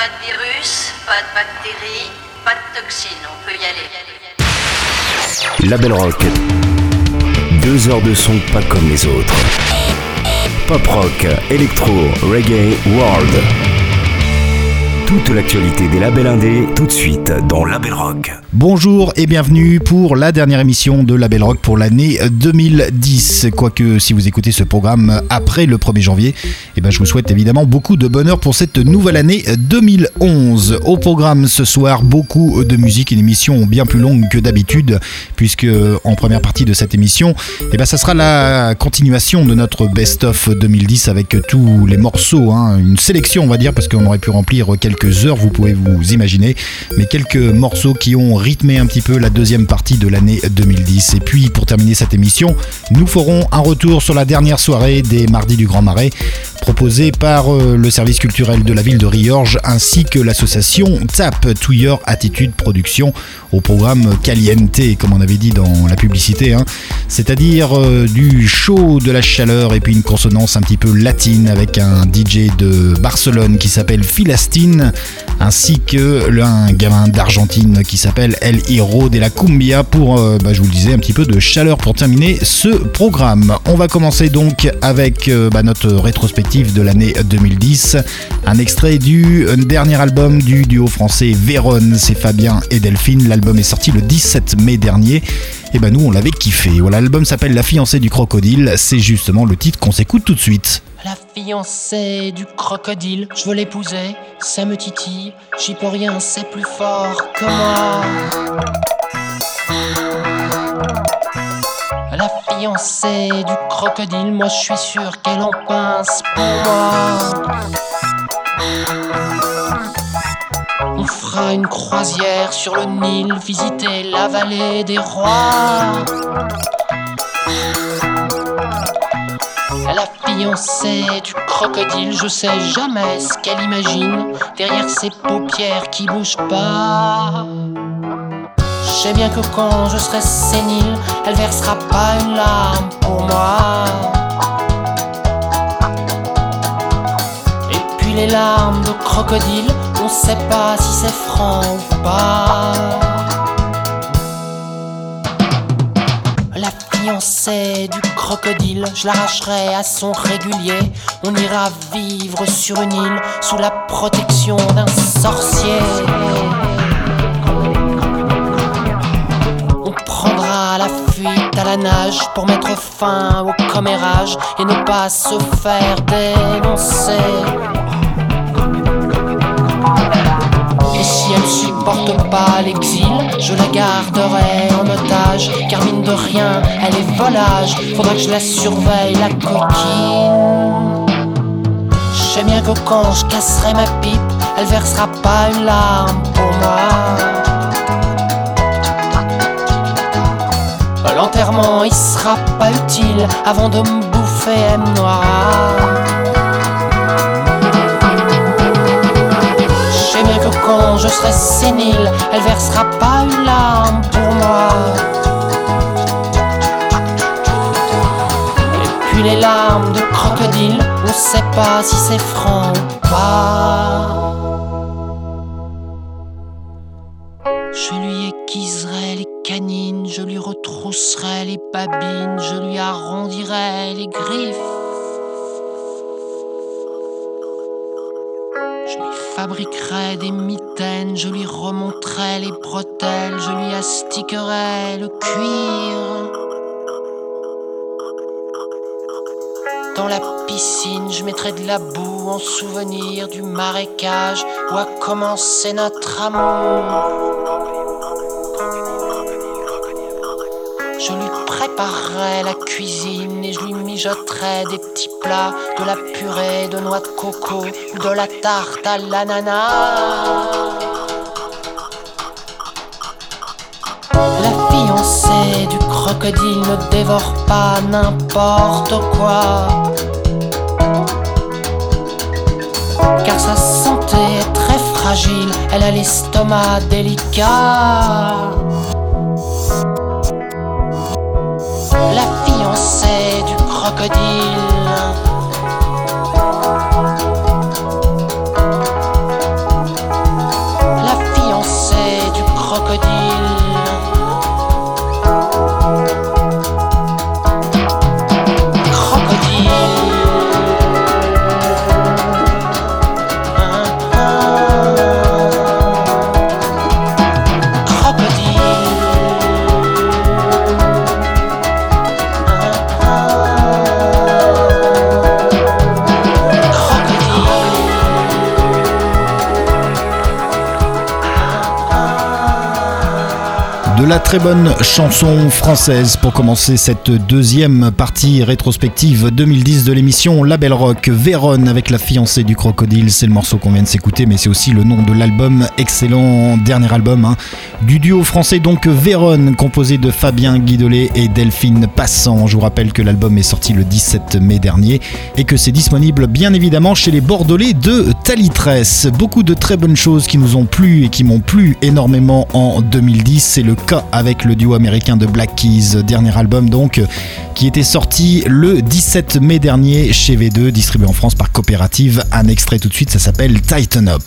Pas de virus, pas de bactéries, pas de toxines, on peut y aller. Label Rock. Deux heures de son pas comme les autres. Pop rock, électro, reggae, world. Toute l'actualité des labels indés, tout de suite dans Label Rock. Bonjour et bienvenue pour la dernière émission de Label Rock pour l'année 2010. Quoique si vous écoutez ce programme après le 1er janvier, eh ben, je vous souhaite évidemment beaucoup de bonheur pour cette nouvelle année 2011. Au programme ce soir, beaucoup de musique, une émission bien plus longue que d'habitude, puisque en première partie de cette émission, eh ben, ça sera la continuation de notre best-of 2010 avec tous les morceaux, hein. une sélection on va dire, parce qu'on aurait pu remplir quelques heures, vous pouvez vous imaginer, mais quelques morceaux qui ont rythmé un petit peu la deuxième partie de l'année 2010. Et puis pour terminer cette émission, nous ferons un retour sur la dernière soirée des Mardis du Grand Marais, proposée par euh, le service culturel de la ville de Riorges ainsi que l'association TAP, Your Attitude Production, au programme Caliente, comme on avait dit dans la publicité, hein. c'est-à-dire euh, du chaud, de la chaleur et puis une consonance un petit peu latine avec un DJ de Barcelone qui s'appelle Philastine ainsi que un gamin d'Argentine qui s'appelle El Hiro de la Cumbia pour, euh, bah, je vous le disais, un petit peu de chaleur pour terminer ce programme. On va commencer donc avec euh, bah, notre rétrospective de l'année 2010, un extrait du dernier album du duo français Véron, c'est Fabien et Delphine. L'album est sorti le 17 mai dernier. Et ben nous on l'avait kiffé. L'album s'appelle La fiancée du crocodile, c'est justement le titre qu'on s'écoute tout de suite. La fiancée du crocodile, je veux l'épouser, ça me titille, j'y peux rien, c'est plus fort que moi. La fiancée du crocodile, moi je suis sûr qu'elle en pince pour moi. On fera une croisière sur le Nil, visiter la vallée des rois. La fiancée du crocodile, je sais jamais ce qu'elle imagine derrière ses paupières qui bougent pas. Je sais bien que quand je serai sénile, elle versera pas une larme pour moi. Et puis les larmes de crocodile, on sait pas si c'est franc ou pas. Du crocodile, je l'arracherai à son régulier. On ira vivre sur une île sous la protection d'un sorcier. On prendra la fuite à la nage pour mettre fin au commérage et ne pas se faire dénoncer. Et si elle supporte pas l'exil, je la garderai en otage. Car mine de rien, elle est volage. Faudra que je la surveille, la coquine. Sais bien que quand je casserai ma pipe, elle versera pas une larme pour moi. L'enterrement, il sera pas utile avant de me bouffer M noir. Je serai sénile, elle versera pas une larme pour moi. Et puis les larmes de crocodile, on sait pas si c'est franc ou pas. Je lui aiguiserai les canines, je lui retrousserai les babines, je lui arrondirai les griffes. Fabriquerai des mitaines, je lui remonterai les bretelles, je lui astiquerai le cuir. Dans la piscine, je mettrai de la boue en souvenir du marécage où a commencé notre amour. Je lui préparerai la cuisine mijoterai des petits plats, de la purée de noix de coco de la tarte à l'ananas. La fiancée du crocodile ne dévore pas n'importe quoi. Car sa santé est très fragile, elle a l'estomac délicat. crocodile. La fiancée du crocodile. Très bonne chanson française pour commencer cette deuxième partie rétrospective 2010 de l'émission Label Rock. Véronne avec la fiancée du crocodile, c'est le morceau qu'on vient de s'écouter, mais c'est aussi le nom de l'album, excellent dernier album hein. du duo français donc Véronne, composé de Fabien Guidolet et Delphine Passant. Je vous rappelle que l'album est sorti le 17 mai dernier et que c'est disponible bien évidemment chez les Bordelais de Talitresse. Beaucoup de très bonnes choses qui nous ont plu et qui m'ont plu énormément en 2010. C'est le cas avec le duo américain de Black Keys, dernier album donc, qui était sorti le 17 mai dernier chez V2, distribué en France par Coopérative. Un extrait tout de suite, ça s'appelle Tighten Up.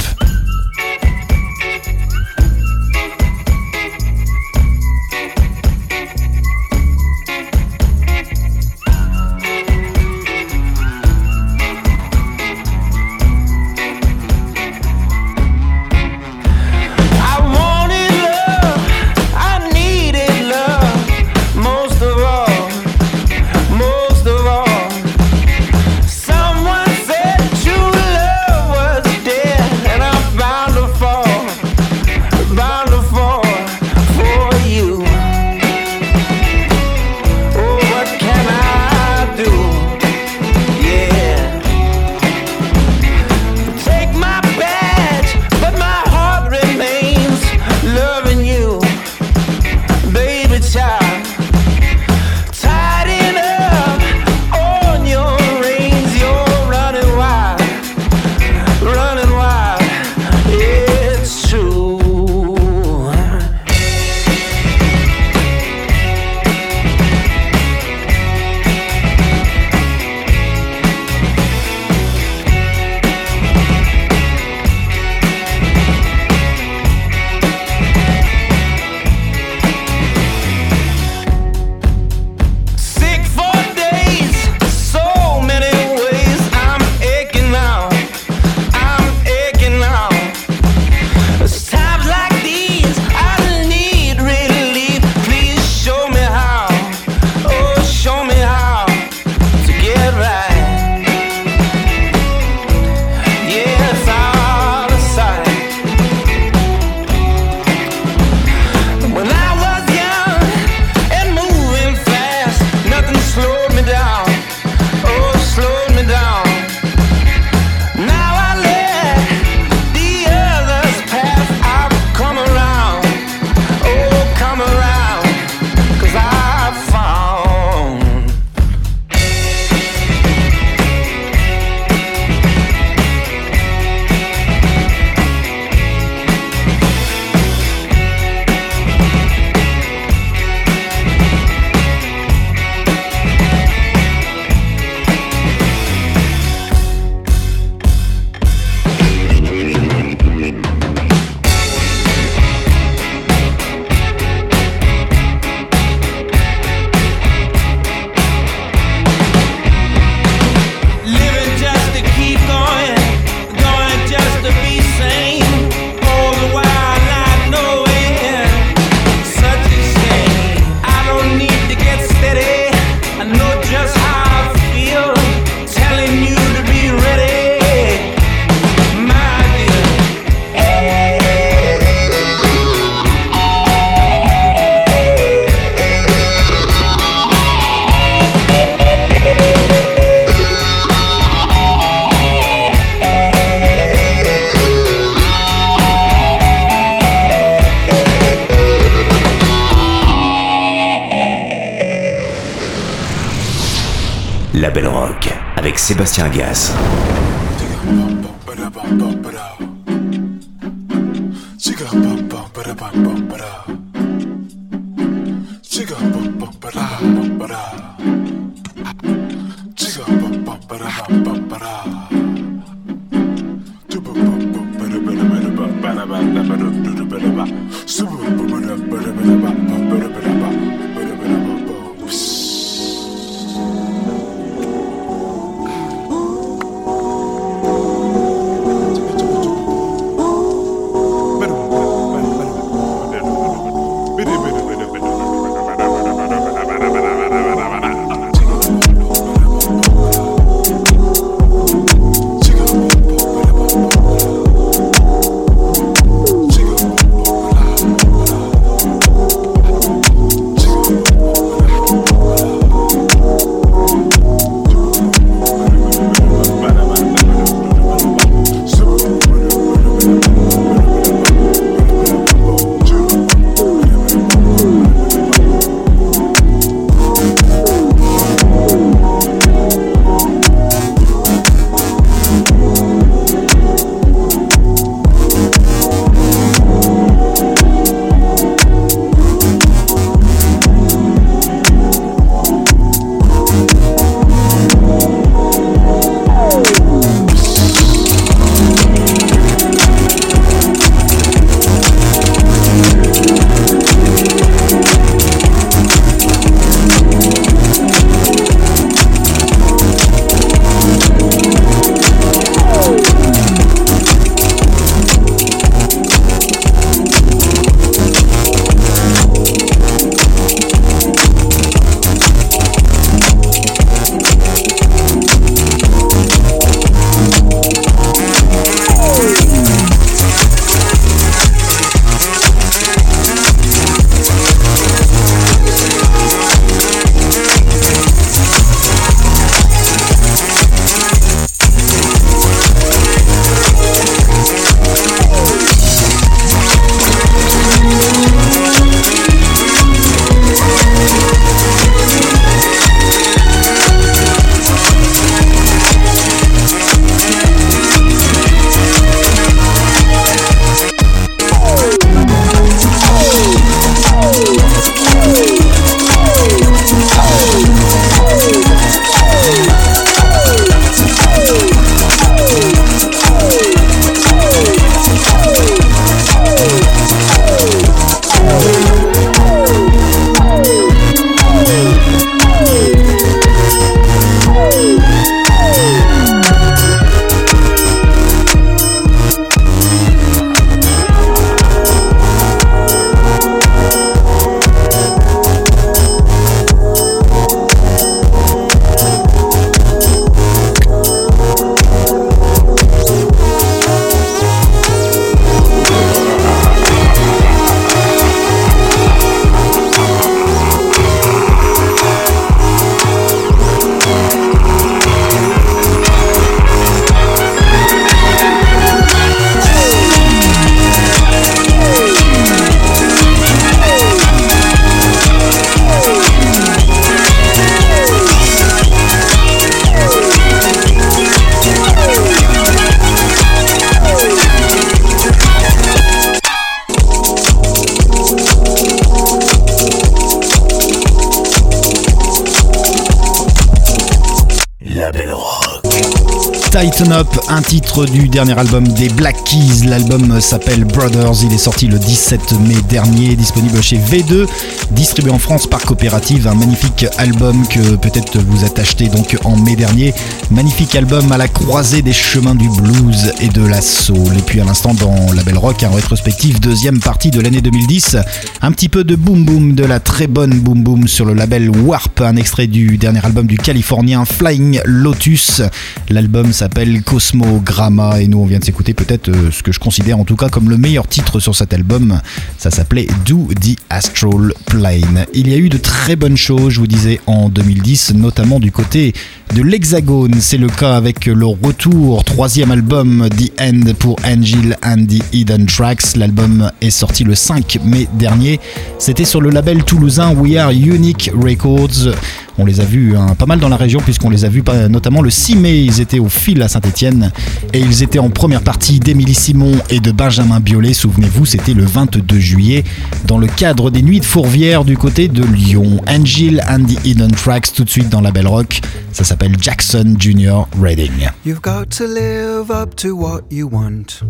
Dernier album des Black Keys. L'album s'appelle Brothers. Il est sorti le 17 mai dernier, disponible chez V2, distribué en France par Coopérative. Un magnifique album que peut-être vous êtes acheté donc en mai dernier. Magnifique album à la croisée des chemins du blues et de la soul. Et puis à l'instant dans la Belle Rock, un rétrospectif deuxième partie de l'année 2010. Un petit peu de boom boom, de la très bonne boom boom sur le label Warp. Un extrait du dernier album du Californien Flying Lotus. L'album s'appelle Cosmogramma et nous on vient de s'écouter peut-être euh, ce que je considère en tout cas comme le meilleur titre sur cet album. Ça s'appelait Do the Astral Plane. Il y a eu de très bonnes choses, je vous disais, en 2010, notamment du côté de l'Hexagone. C'est le cas avec le retour, troisième album The End pour Angel and the Hidden Tracks. L'album est sorti le 5 mai dernier. C'était sur le label toulousain We Are Unique Records. On les a vus hein, pas mal dans la région puisqu'on les a vus notamment le 6 mai, ils étaient au fil à Saint-Etienne et ils étaient en première partie d'Émilie Simon et de Benjamin Biolay, souvenez-vous, c'était le 22 juillet dans le cadre des Nuits de Fourvière du côté de Lyon. Angel and the Hidden Tracks tout de suite dans la Belle Rock, ça s'appelle Jackson Junior Reading. You've got to live up to what you want.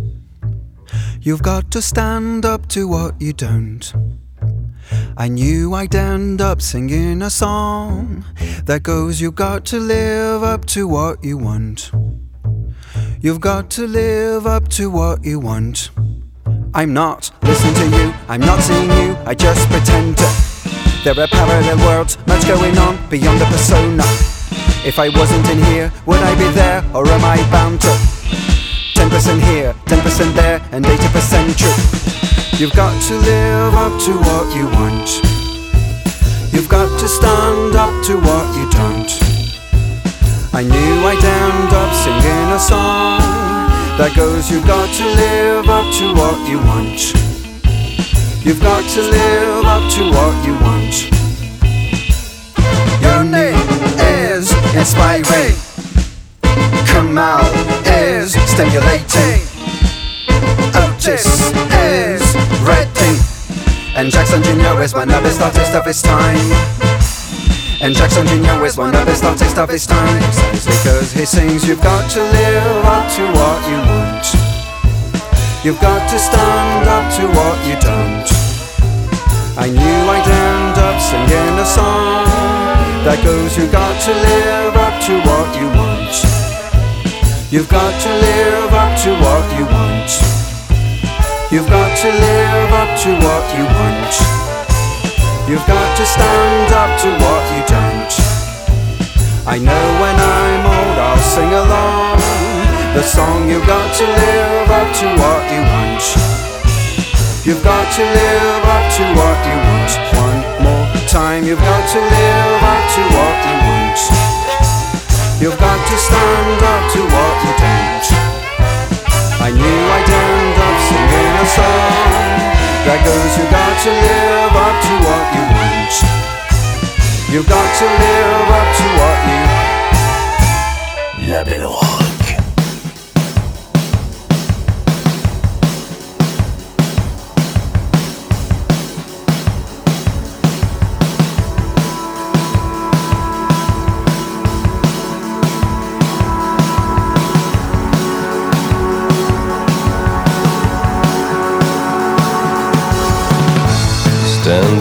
You've got to stand up to what you don't. I knew I'd end up singing a song that goes, You've got to live up to what you want. You've got to live up to what you want. I'm not listening to you, I'm not seeing you, I just pretend to. There are parallel worlds, much going on beyond the persona. If I wasn't in here, would I be there, or am I bound to? 10% here, 10% there, and 80% true. You've got to live up to what you want. You've got to stand up to what you don't. I knew I'd end up singing a song that goes, You've got to live up to what you want. You've got to live up to what you want. Your name is inspiring. Kamal is stimulating. Is Redding. And Jackson Jr. is one of the best artists of his time. And Jackson Jr. is one of the best artists of his time. Because he sings, You've got to live up to what you want. You've got to stand up to what you don't. I knew I'd end up singing a song that goes, You've got to live up to what you want. You've got to live up to what you want. You've got to live up to what you want. You've got to stand up to what you don't. I know when I'm old I'll sing along the song. You've got to live up to what you want. You've got to live up to what you want. One more time, you've got to live up to what you want. You've got to stand up to what you don't. I knew I'd end up singing song that goes, You got to live up to what you want. You got to live up to what you. La Belle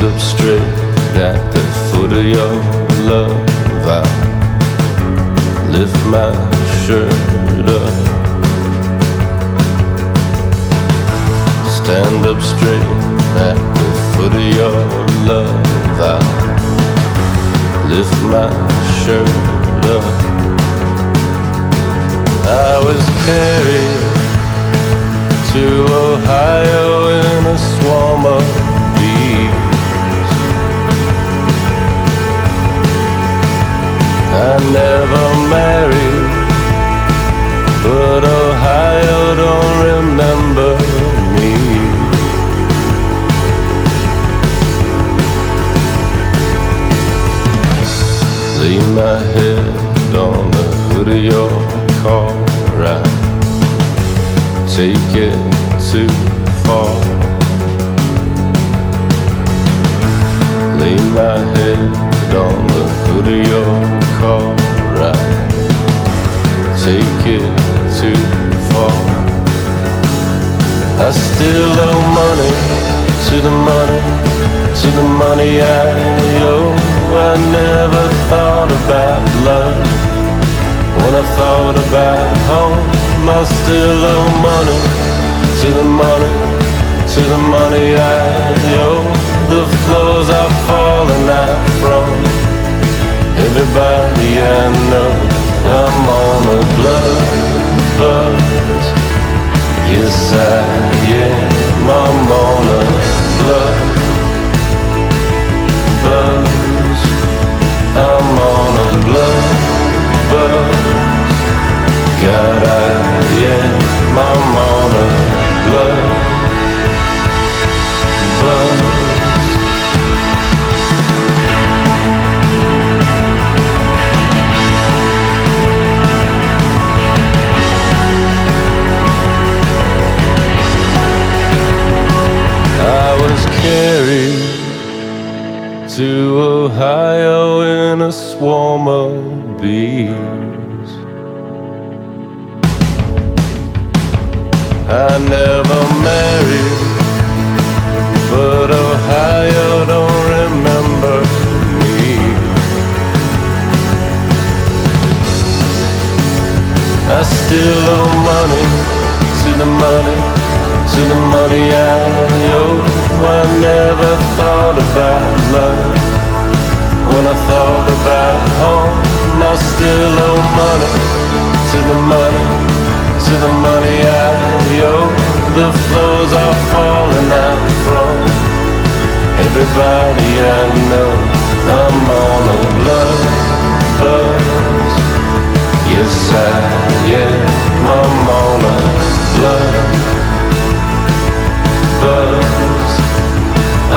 stand up straight at the foot of your love. I lift my shirt up. Stand up straight at the foot of your love. I lift my shirt up. I was carried to Ohio in a swarm of I never married, but Ohio don't remember me. Lay my head on the hood of your car, right? Take it too far. Lay my head on the hood of your car, right? take it too far. I still owe money to the money, to the money I owe. I never thought about love when I thought about home. I still owe money to the money, to the money I owe. The floors are falling out from everybody I know. I'm on a blood buzz. Yes, I am. I'm on a blood buzz. I'm on a blood buzz. God, I am. I'm on a blood buzz. To Ohio in a swarm of bees. I never married, but Ohio don't remember me. I still owe money to the money, to the money I owe. I never thought about love when I thought about home. I still owe money to the money, to the money I owe. The floors are falling out from everybody I know. I'm on a blood buzz. Yes, I am. I'm on a blood buzz.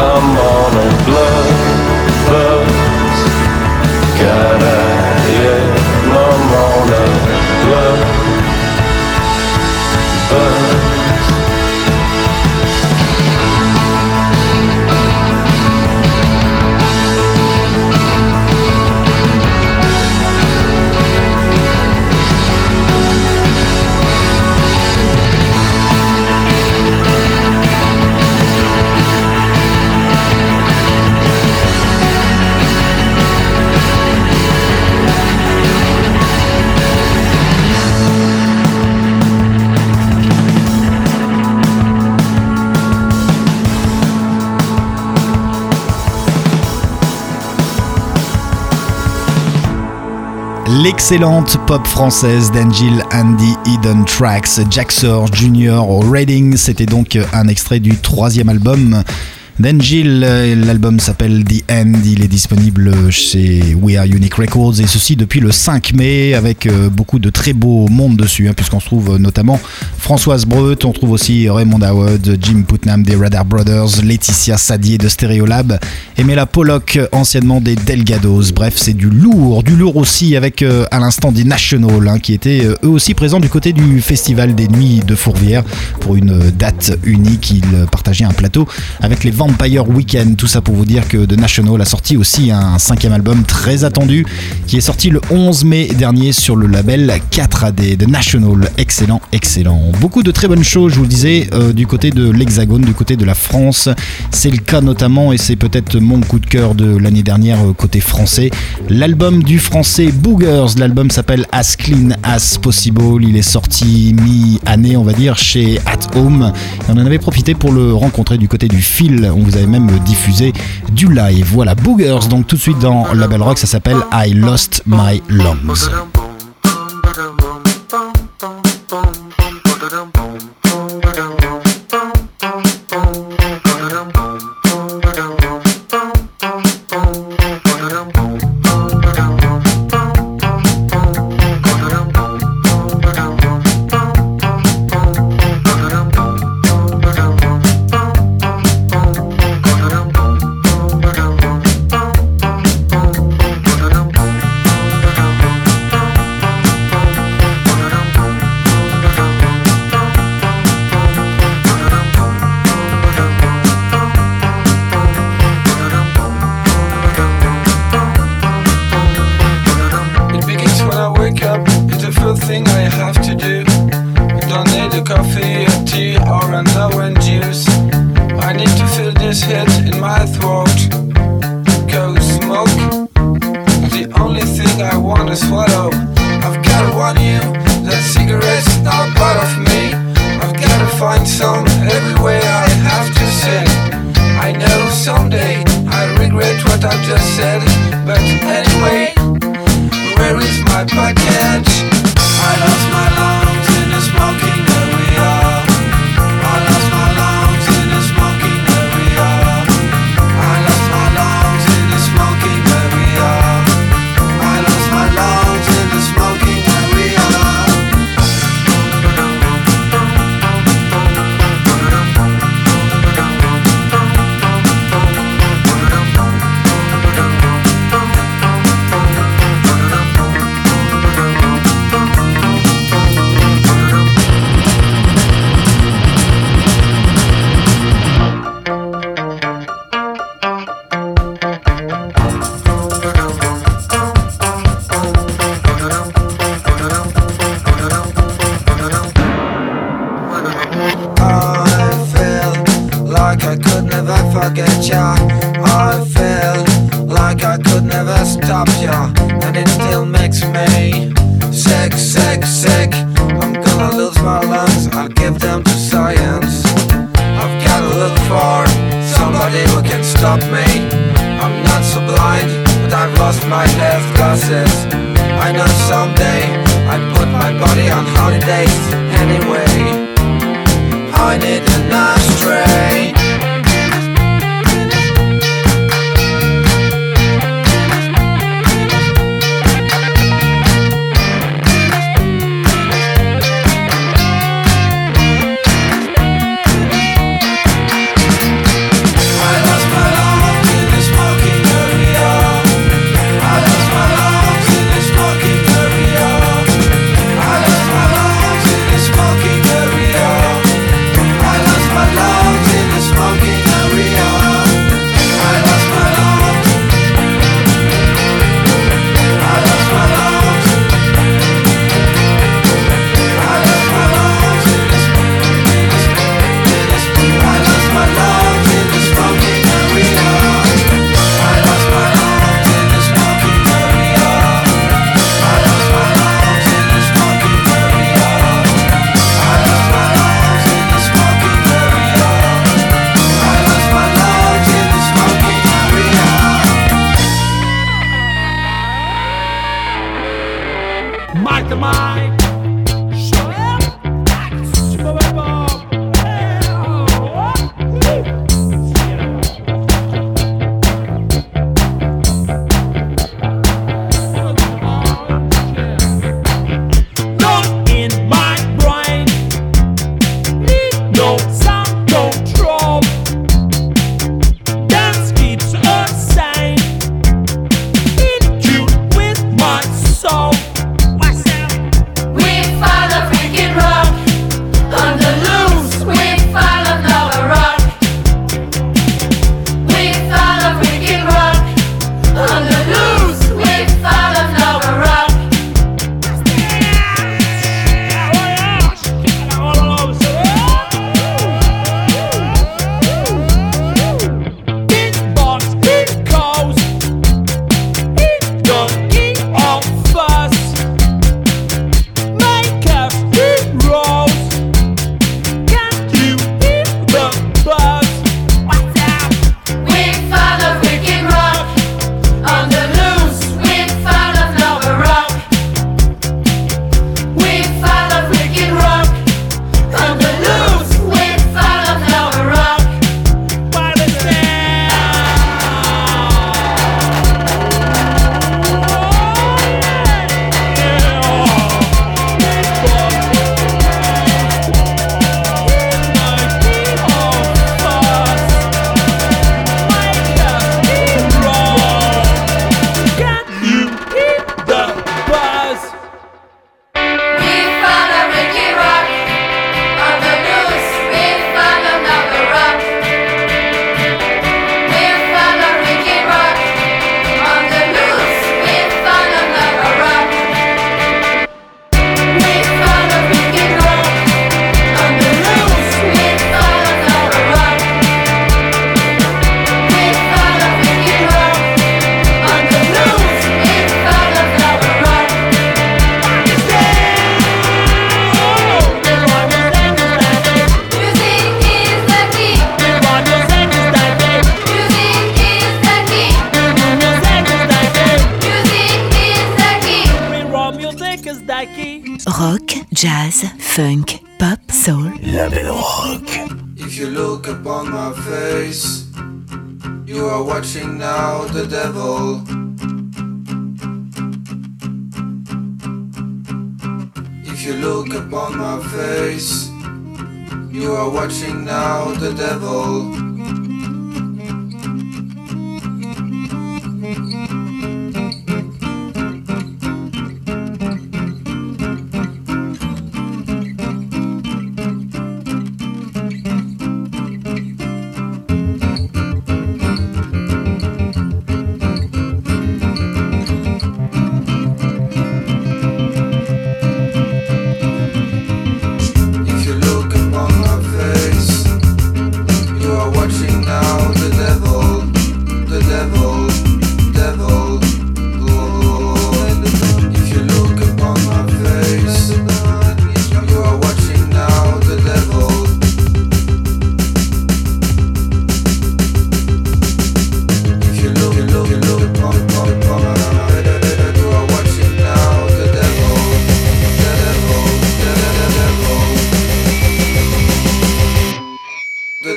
I'm on a blood love L'excellente pop française d'Angel Andy Eden Tracks, Jack Soar Jr. au Reading, c'était donc un extrait du troisième album d'Angel. L'album s'appelle The End, il est disponible chez We Are Unique Records et ceci depuis le 5 mai avec euh, beaucoup de très beaux mondes dessus, hein, puisqu'on se trouve notamment Françoise Breut, on trouve aussi Raymond Howard, Jim Putnam des Radar Brothers, Laetitia Sadier de Stereolab, Emela Pollock, anciennement des Delgados. Bref, c'est du lourd, du lourd aussi avec euh, à l'instant des National hein, qui étaient euh, eux aussi présents du côté du Festival des Nuits de Fourvière pour une euh, date unique. Ils partageaient un plateau avec les Vampire Weekend. Tout ça pour vous dire que The National a sorti aussi un cinquième album très attendu qui est sorti le 11 mai dernier sur le label 4AD. The National, excellent, excellent. Beaucoup de très bonnes choses, je vous le disais, euh, du côté de l'Hexagone, du côté de la France. C'est le cas notamment, et c'est peut-être mon coup de cœur de l'année dernière euh, côté français, l'album du français Boogers. L'album s'appelle As Clean As Possible. Il est sorti mi-année, on va dire, chez At Home. On en avait profité pour le rencontrer du côté du fil. On vous avait même diffusé du live. Voilà, Boogers, donc tout de suite dans Label Rock, ça s'appelle I Lost My Lungs.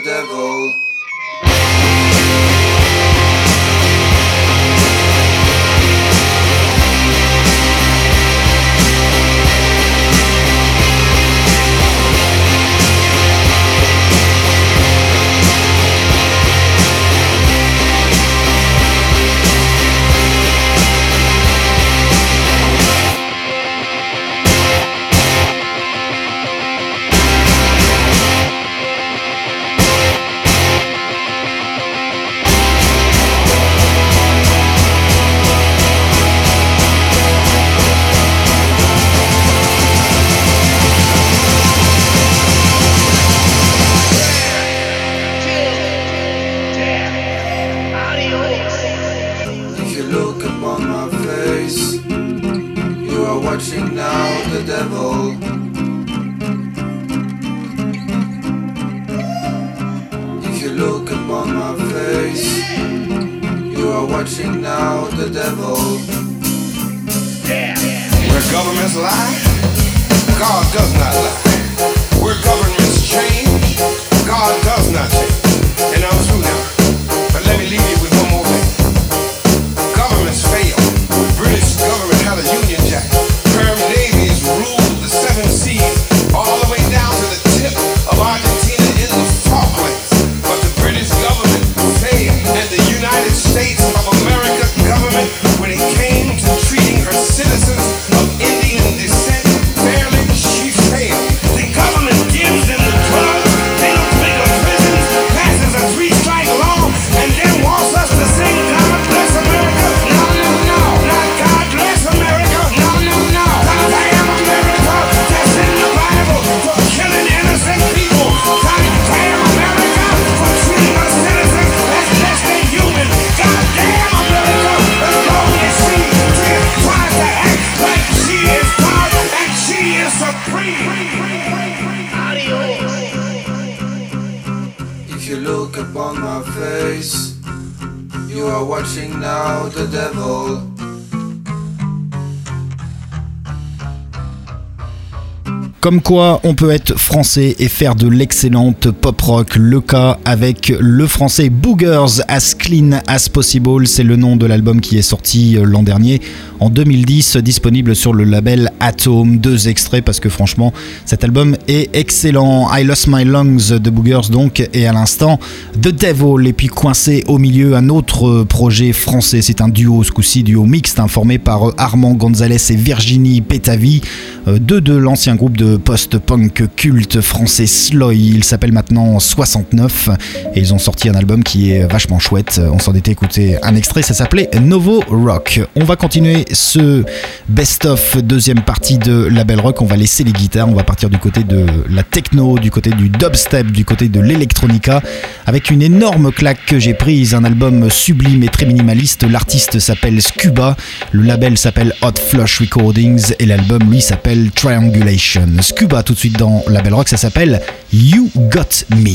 Devil. Comme quoi, on peut être français et faire de l'excellente pop rock. Le cas avec le français Boogers As Clean As Possible. C'est le nom de l'album qui est sorti euh, l'an dernier, en 2010, disponible sur le label Atom. Deux extraits parce que franchement, cet album est excellent. I Lost My Lungs de Boogers donc, et à l'instant, The Devil. Et puis coincé au milieu, un autre projet français. C'est un duo, ce coup-ci, duo mixte, hein, formé par Armand Gonzalez et Virginie Pétavi, euh, deux de l'ancien groupe de post-punk culte français Sloy. Il s'appelle maintenant 69 et ils ont sorti un album qui est vachement chouette. On s'en était écouté un extrait, ça s'appelait Novo Rock. On va continuer ce best-of deuxième partie de Label Rock. On va laisser les guitares, on va partir du côté de la techno, du côté du dubstep, du côté de l'electronica avec une énorme claque que j'ai prise, un album sublime et très minimaliste. L'artiste s'appelle Scuba, le label s'appelle Hot Flush Recordings et l'album lui s'appelle Triangulation. Scuba tout de suite dans Label Rock, ça s'appelle You Got Me.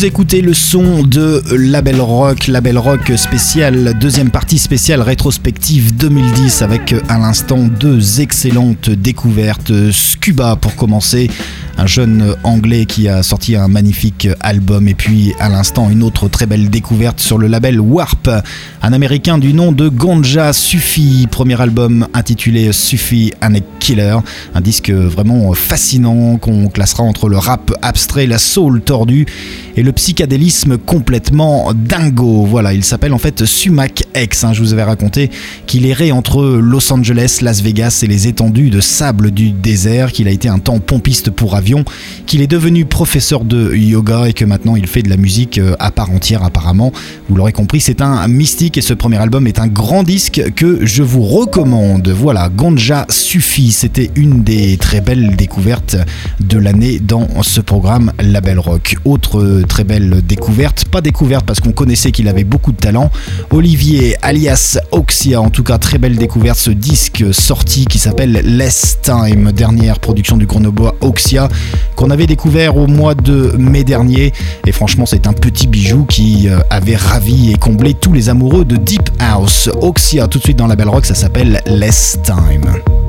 Vous écoutez le son de Label Rock, Label Rock spécial, deuxième partie spéciale rétrospective 2010 avec à l'instant deux excellentes découvertes. Scuba pour commencer, un jeune anglais qui a sorti un magnifique album. Et puis à l'instant une autre très belle découverte sur le label Warp, un américain du nom de Ganja Sufi, premier album intitulé Sufi and a Killer, un disque vraiment fascinant qu'on classera entre le rap abstrait, la soul tordue et le psychédélisme complètement dingo. Voilà, il s'appelle en fait Sumac X. hein. Je vous avais raconté qu'il errait entre Los Angeles, Las Vegas et les étendues de sable du désert, qu'il a été un temps pompiste pour avion, qu'il est devenu professeur de yoga et que maintenant il fait de la musique euh, à part entière apparemment. Vous l'aurez compris, c'est un mystique et ce premier album est un grand disque que je vous recommande. Voilà, Ganja suffit. C'était une des très belles découvertes de l'année dans ce programme Label Rock. Autre très belle découverte, pas découverte parce qu'on connaissait qu'il avait beaucoup de talent. Olivier alias Oxia, en tout cas très belle découverte, ce disque sorti qui s'appelle Less Time, dernière production du Grenoble Oxia qu'on avait découvert au mois de mai dernier. Et franchement, c'est un petit bijou qui euh, avait ravi et comblé tous les amoureux de Deep House. Oxia, tout de suite dans la Belle Rock, ça s'appelle Less Time.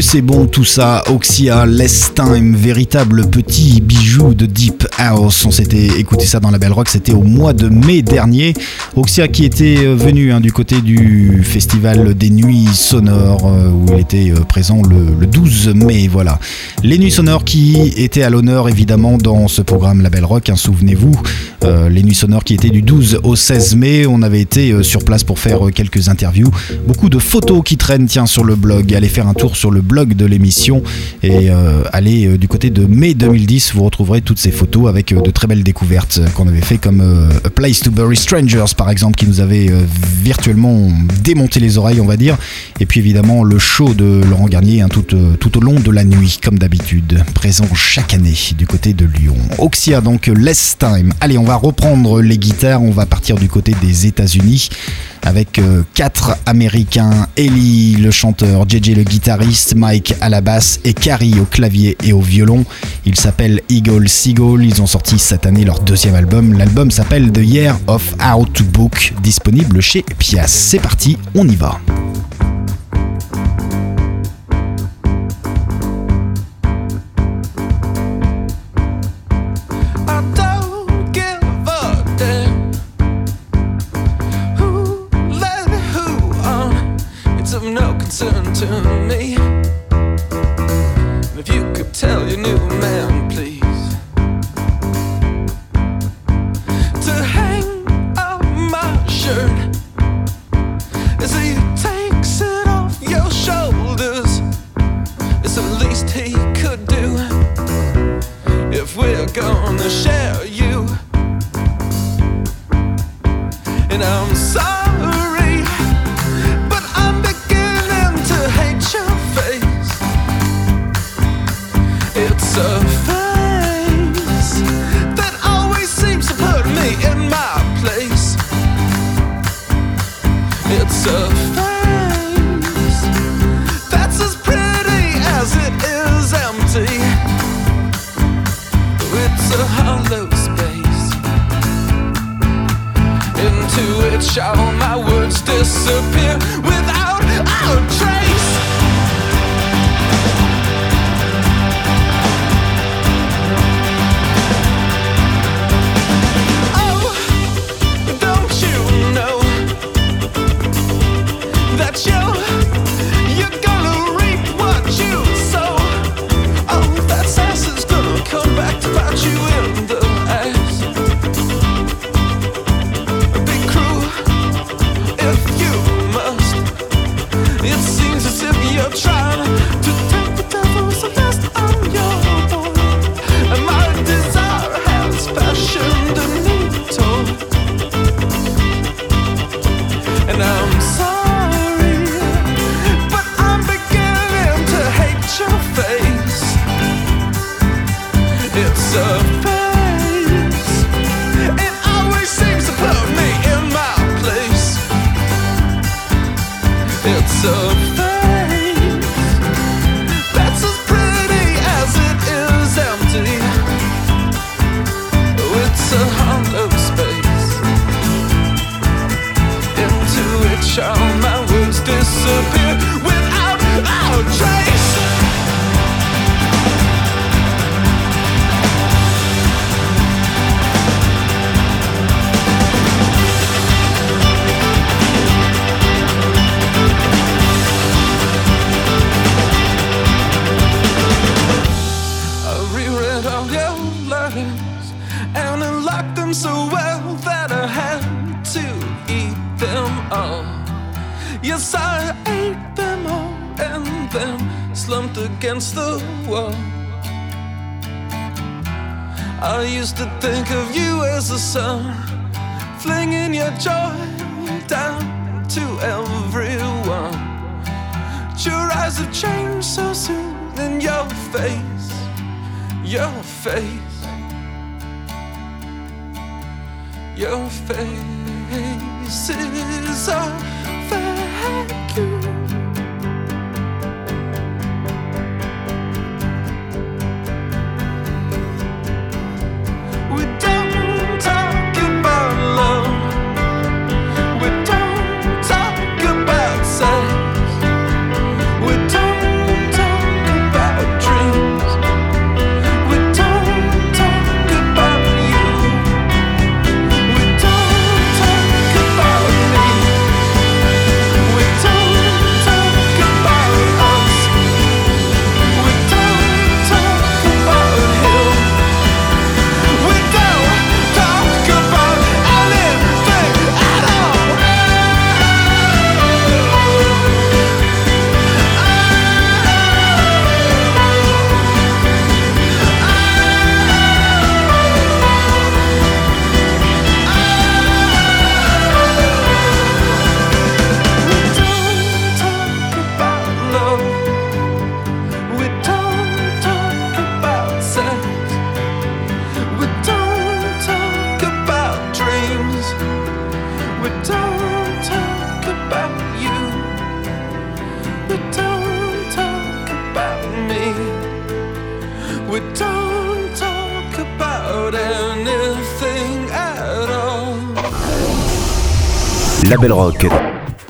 C'est bon tout ça, Oxia, Less Time, véritable petit bijou de Deep House. On s'était écouté ça dans la Belle Rock, c'était au mois de mai dernier. Oxia qui était euh, venu hein, du côté du festival des Nuits Sonores euh, où il était euh, présent le, le 12 mai. Voilà. Les Nuits Sonores qui étaient à l'honneur évidemment dans ce programme La Belle Rock, hein, souvenez-vous. Euh, les Nuits Sonores qui étaient du 12 au 16 mai. On avait été euh, sur place pour faire euh, quelques interviews. Beaucoup de photos qui traînent tiens, sur le blog. Allez faire un tour sur le blog de l'émission et euh, allez du côté de mai 2010. Vous retrouverez toutes ces photos avec de très belles découvertes qu'on avait fait comme A Place to Bury Strangers par exemple qui nous avait virtuellement démonté les oreilles on va dire. Et puis évidemment le show de Laurent Garnier hein, tout, euh, tout au long de la nuit comme d'habitude. Présent chaque année du côté de Lyon. Oxia donc Less Time. Allez on va reprendre les guitares. On va partir du côté des États-Unis avec euh, quatre Américains, Ellie le chanteur, JJ le guitariste, Mike à la basse et Carrie au clavier et au violon. Ils s'appellent Eagle Seagull, ils ont sorti cette année leur deuxième album. L'album s'appelle The Year of How to Book, disponible chez Pias. C'est parti, on y va.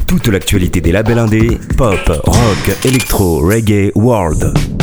Toute l'actualité des labels indés, pop, rock, électro, reggae, world.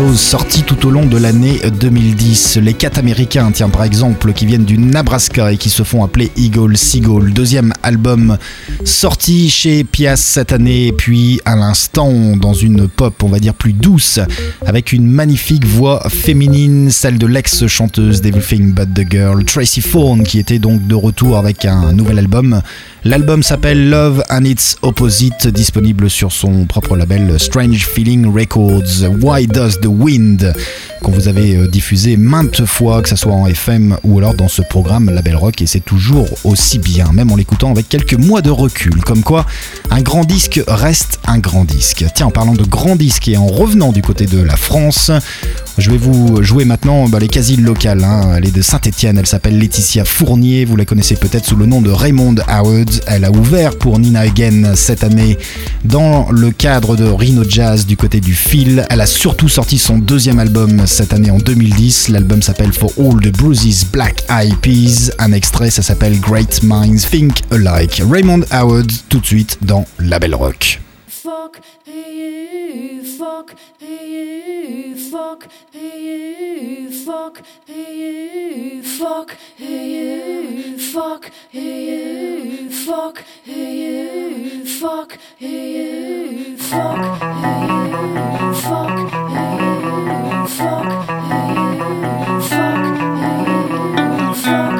Choses sorties tout au long de l'année 2010. Les quatre américains, tiens par exemple, qui viennent du Nebraska et qui se font appeler Eagle Seagull. Deuxième album sorti chez Pias cette année, puis à l'instant dans une pop, on va dire plus douce, avec une magnifique voix féminine, celle de l'ex-chanteuse d'Everything But the Girl, Tracy Fawn, qui était donc de retour avec un nouvel album. L'album s'appelle Love and Its Opposite, disponible sur son propre label Strange Feeling Records. Why Does the Wind qu'on vous avait euh, diffusé maintes fois, que ce soit en FM ou alors dans ce programme Label Rock, et c'est toujours aussi bien, même en l'écoutant avec quelques mois de recul. Comme quoi, un grand disque reste un grand disque. Tiens, en parlant de grand disque et en revenant du côté de la France, je vais vous jouer maintenant bah, les quasi locales. Hein. Elle est de Saint-Etienne, elle s'appelle Laetitia Fournier, vous la connaissez peut-être sous le nom de Raymond Howard. Elle a ouvert pour Nina Hagen cette année dans le cadre de Rhino Jazz du côté du fil. Elle a surtout sorti son deuxième album cette année en 2010. L'album s'appelle For All the Bruises Black Eyed Peas. Un extrait, ça s'appelle Great Minds Think Alike. Raymond Howard, tout de suite dans La Belle Rock. Fuck you, fuck you, fuck you, fuck fuck you, fuck you, fuck you, fuck you, fuck you, fuck you, fuck you, fuck you, you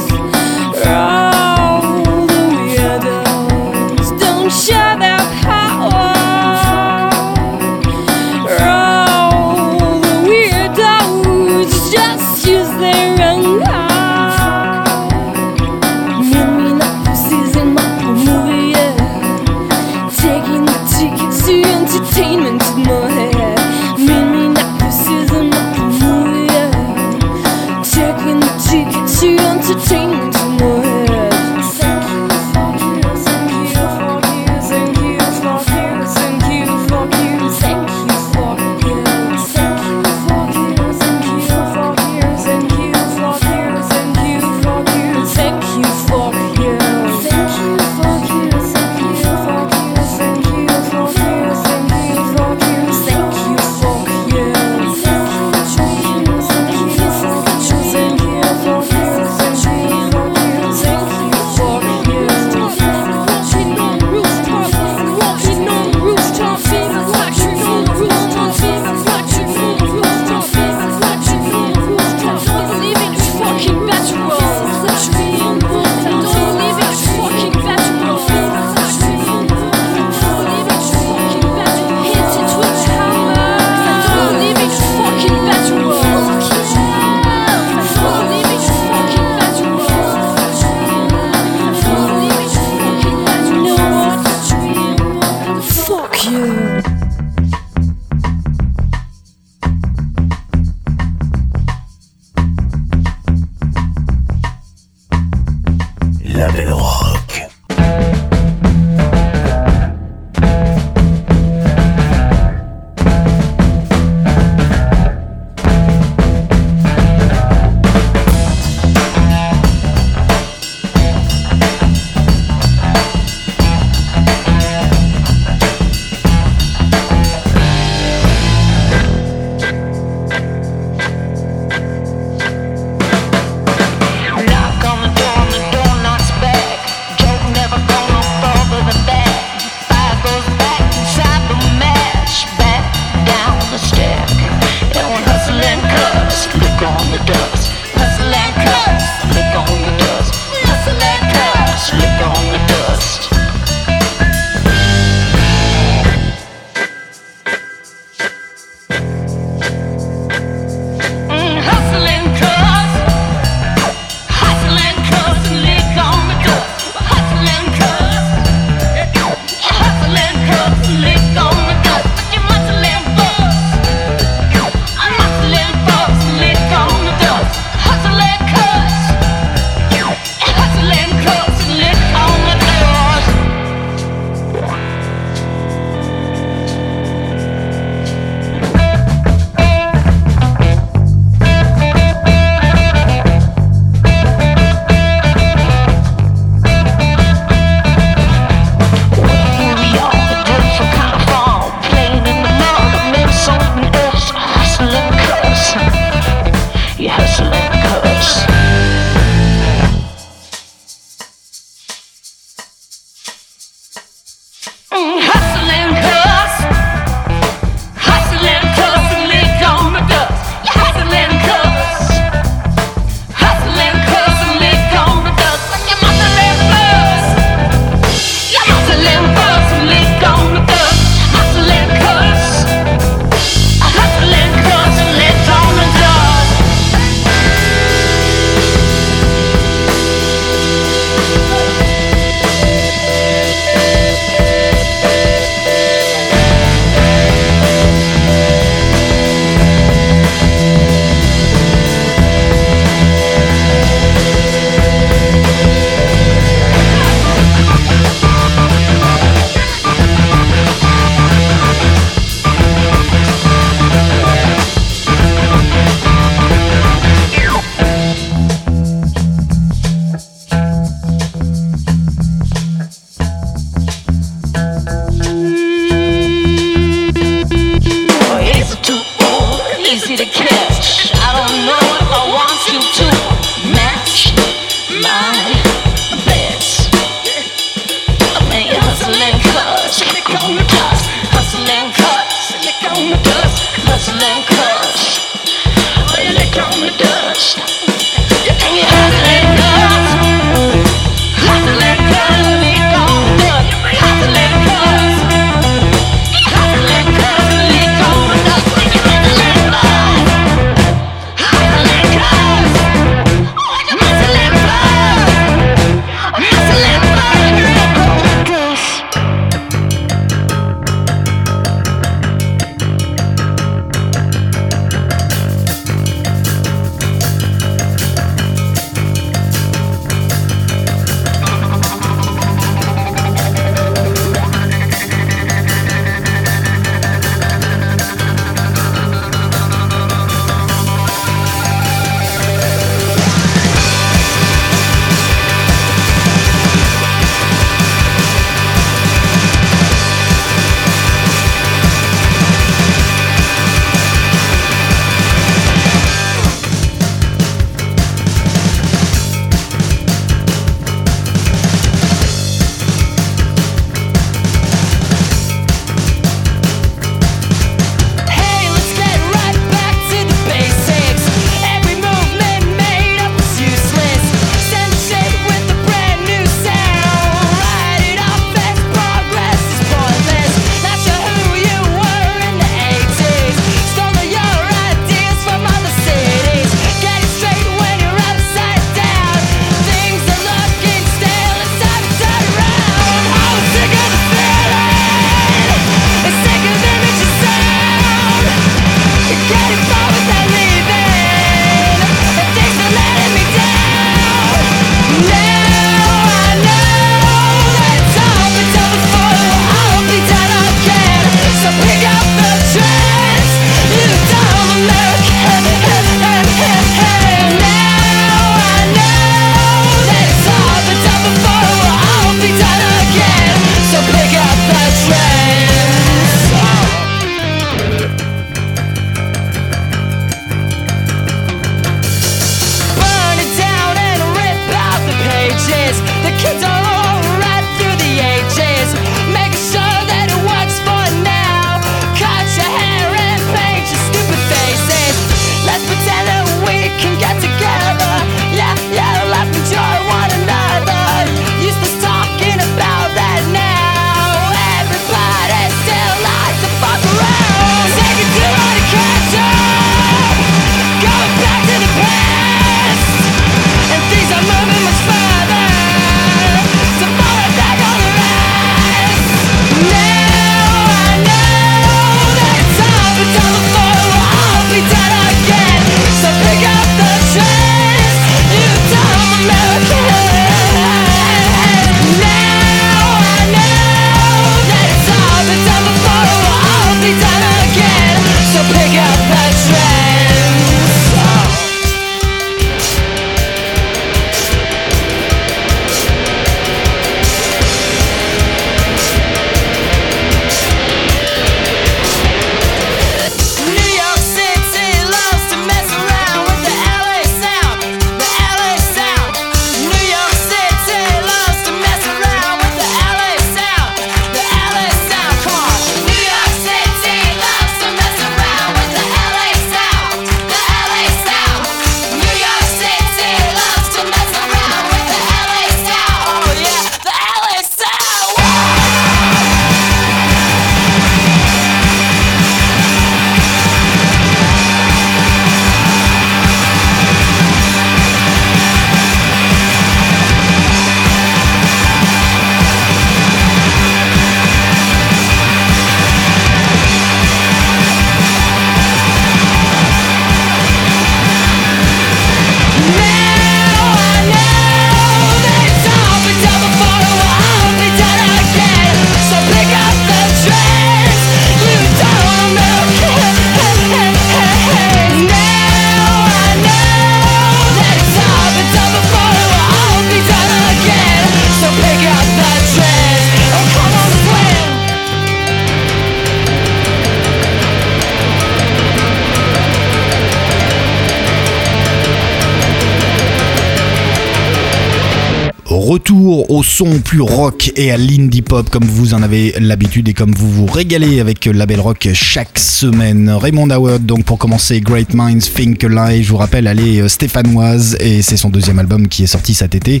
son plus rock et à l'indie pop comme vous en avez l'habitude et comme vous vous régalez avec la belle rock chaque semaine. Raymond Howard, donc pour commencer, Great Minds Think Alive. Je vous rappelle, elle est euh, stéphanoise et c'est son deuxième album qui est sorti cet été.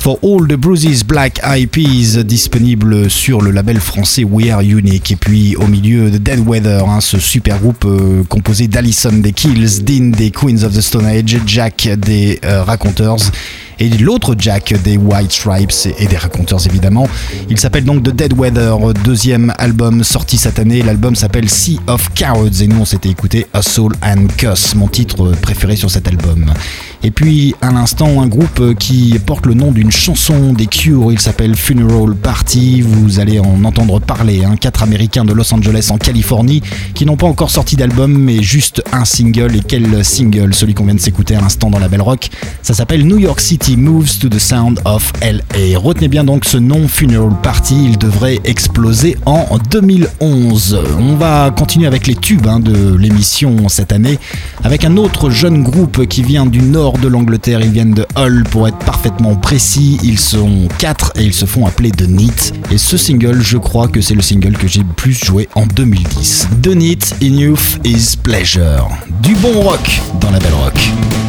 For All the Bruises Black Eyed Peas, disponible sur le label français We Are Unique. Et puis au milieu de Dead Weather, hein, ce super groupe euh, composé d'Alison des Kills, Dean des Queens of the Stone Age, Jack des euh, Raconteurs et l'autre Jack des White Stripes et des raconteurs évidemment. Il s'appelle donc The Dead Weather, deuxième album sorti cette année. L'album s'appelle Sea of Cowards et nous on s'était écouté A Soul and Cuss, mon titre préféré sur cet album. Et puis à l'instant un groupe qui porte le nom d'une chanson des Cure, il s'appelle Funeral Party, vous allez en entendre parler, hein. quatre américains de Los Angeles en Californie qui n'ont pas encore sorti d'album mais juste un single et quel single, celui qu'on vient de s'écouter à l'instant dans la Belle Rock, ça s'appelle New York City Moves to the Sound of LA. Retenez bien donc ce nom Funeral Party, il devrait exploser en 2011. On va continuer avec les tubes hein, de l'émission cette année avec un autre jeune groupe qui vient du nord de l'Angleterre. Ils viennent de Hull pour être parfaitement précis. Ils sont quatre et ils se font appeler The Neat. Et ce single, je crois que c'est le single que j'ai le plus joué en 2010. The Neat in Youth is Pleasure. Du bon rock dans la belle rock.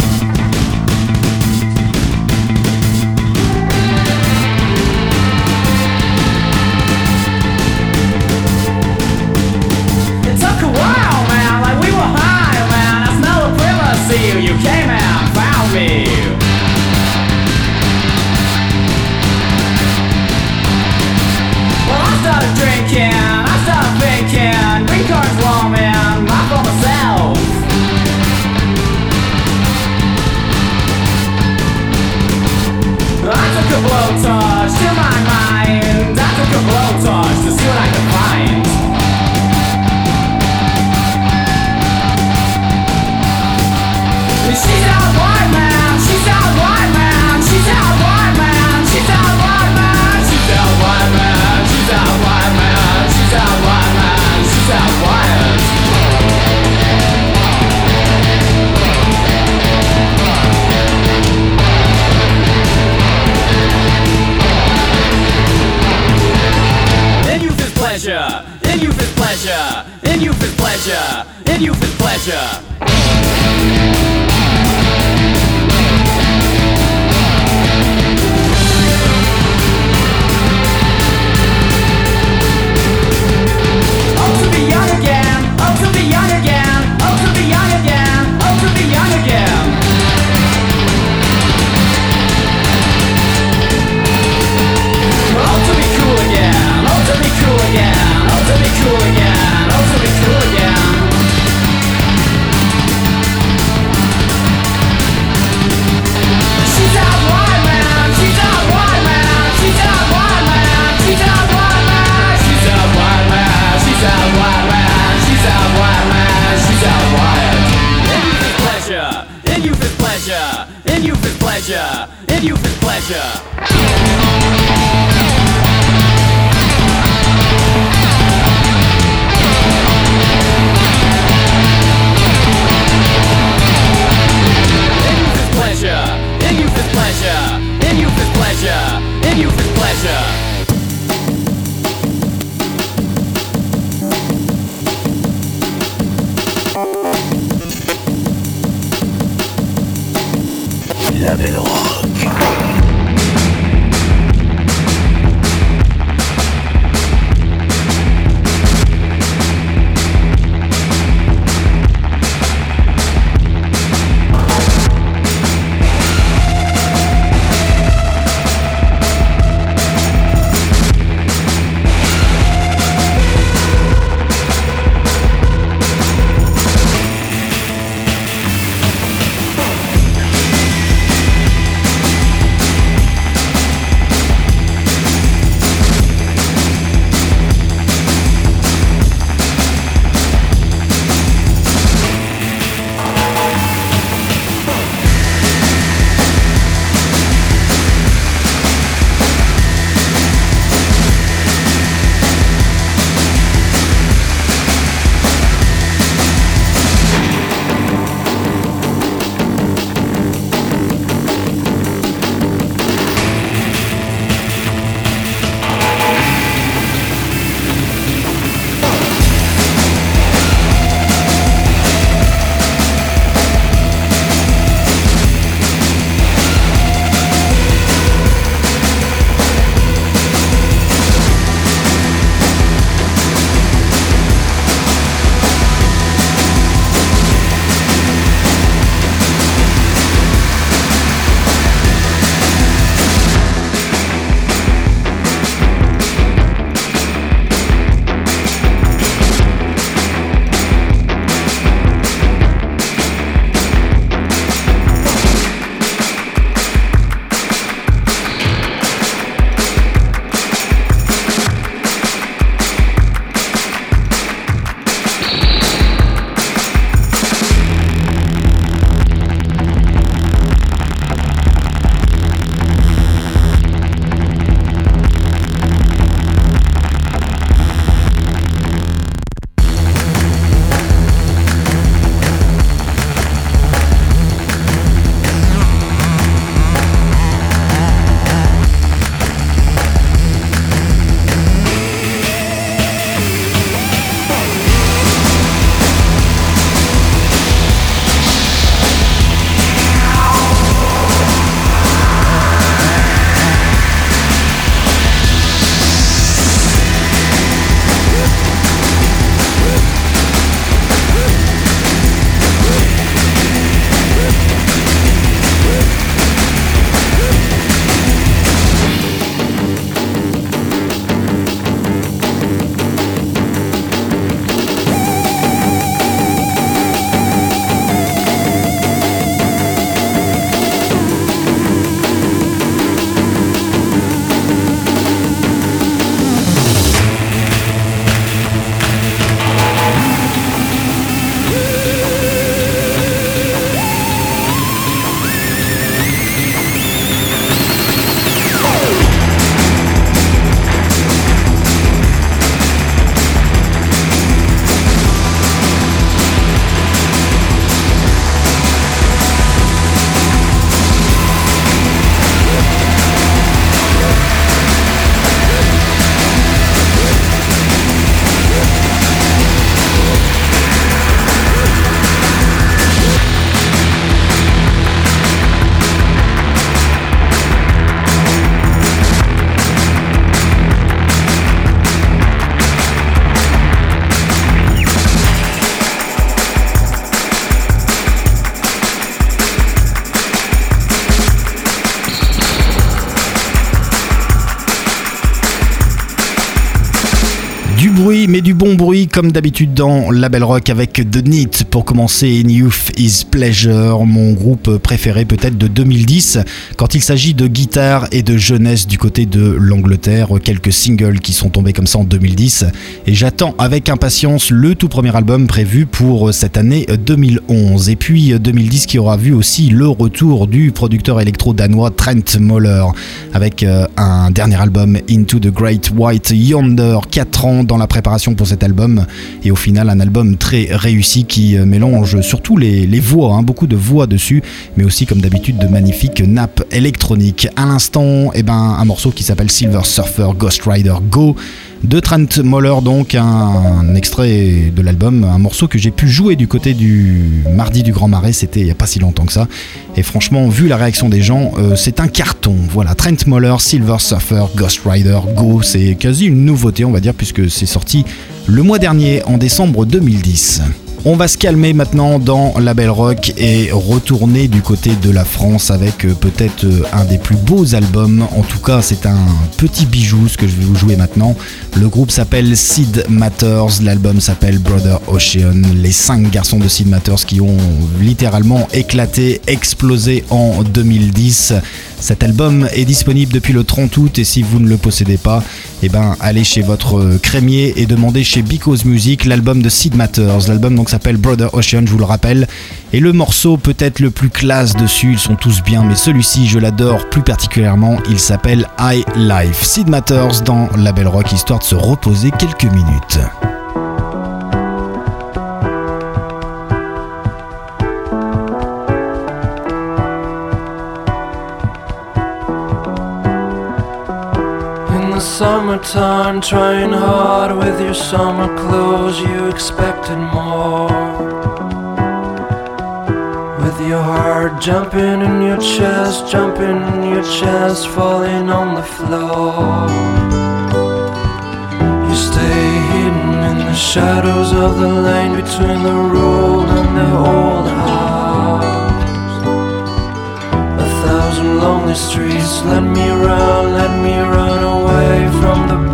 Comme d'habitude dans la Belle Rock avec The Neat pour commencer Youth is Pleasure, mon groupe préféré peut-être de 2010 quand il s'agit de guitare et de jeunesse du côté de l'Angleterre. Quelques singles qui sont tombés comme ça en 2010 et j'attends avec impatience le tout premier album prévu pour cette année 2011. Et puis 2010 qui aura vu aussi le retour du producteur électro danois Trent Moller avec euh, un dernier album Into the Great White Yonder, 4 ans dans la préparation pour cet album. Et au final un album très réussi qui euh, mélange surtout les, voix, hein, beaucoup de voix dessus, mais aussi comme d'habitude de magnifiques nappes électroniques. À l'instant, eh ben, un morceau qui s'appelle Silver Surfer Ghost Rider Go de Trent Moller, donc un, extrait de l'album, un morceau que j'ai pu jouer du côté du mardi du Grand Marais, c'était il n'y a pas si longtemps que ça. Et franchement, vu la réaction des gens, euh, c'est un carton. Voilà, Trent Moller, Silver Surfer, Ghost Rider, Go, c'est quasi une nouveauté, on va dire, puisque c'est sorti le mois dernier, en décembre 2010. On va se calmer maintenant dans la Belle Rock et retourner du côté de la France avec euh, peut-être euh, un des plus beaux albums. En tout cas, c'est un petit bijou ce que je vais vous jouer maintenant. Le groupe s'appelle Sid Matters, l'album s'appelle Brother Ocean. Les cinq garçons de Sid Matters qui ont littéralement éclaté, explosé en 2010. Cet album est disponible depuis le 30 août et si vous ne le possédez pas, eh ben allez chez votre crémier et demandez chez Because Music l'album de Sid Matters. L'album s'appelle Brother Ocean, je vous le rappelle. Et le morceau peut-être le plus classe dessus, ils sont tous bien, mais celui-ci je l'adore plus particulièrement, il s'appelle High Life. Sid Matters dans la Belle Rock, histoire de se reposer quelques minutes. Summertime, trying hard with your summer clothes, you expected more. With your heart jumping in your chest, jumping in your chest, falling on the floor. You stay hidden in the shadows of the lane between the road and the old house. A thousand lonely streets, let me run, let me run away from the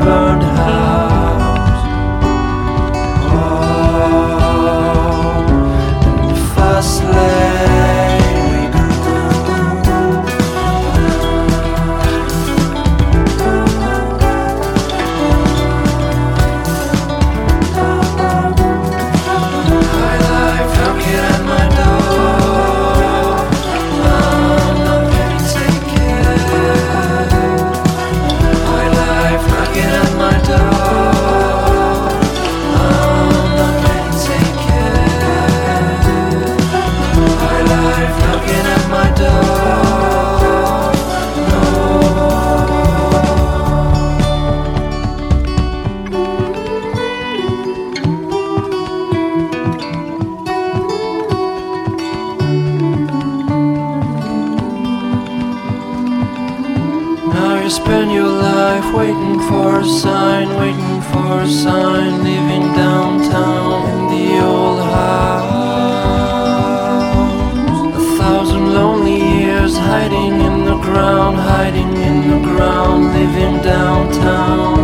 sign, waiting for a sign, living downtown in the old house. A thousand lonely years hiding in the ground, hiding in the ground, living downtown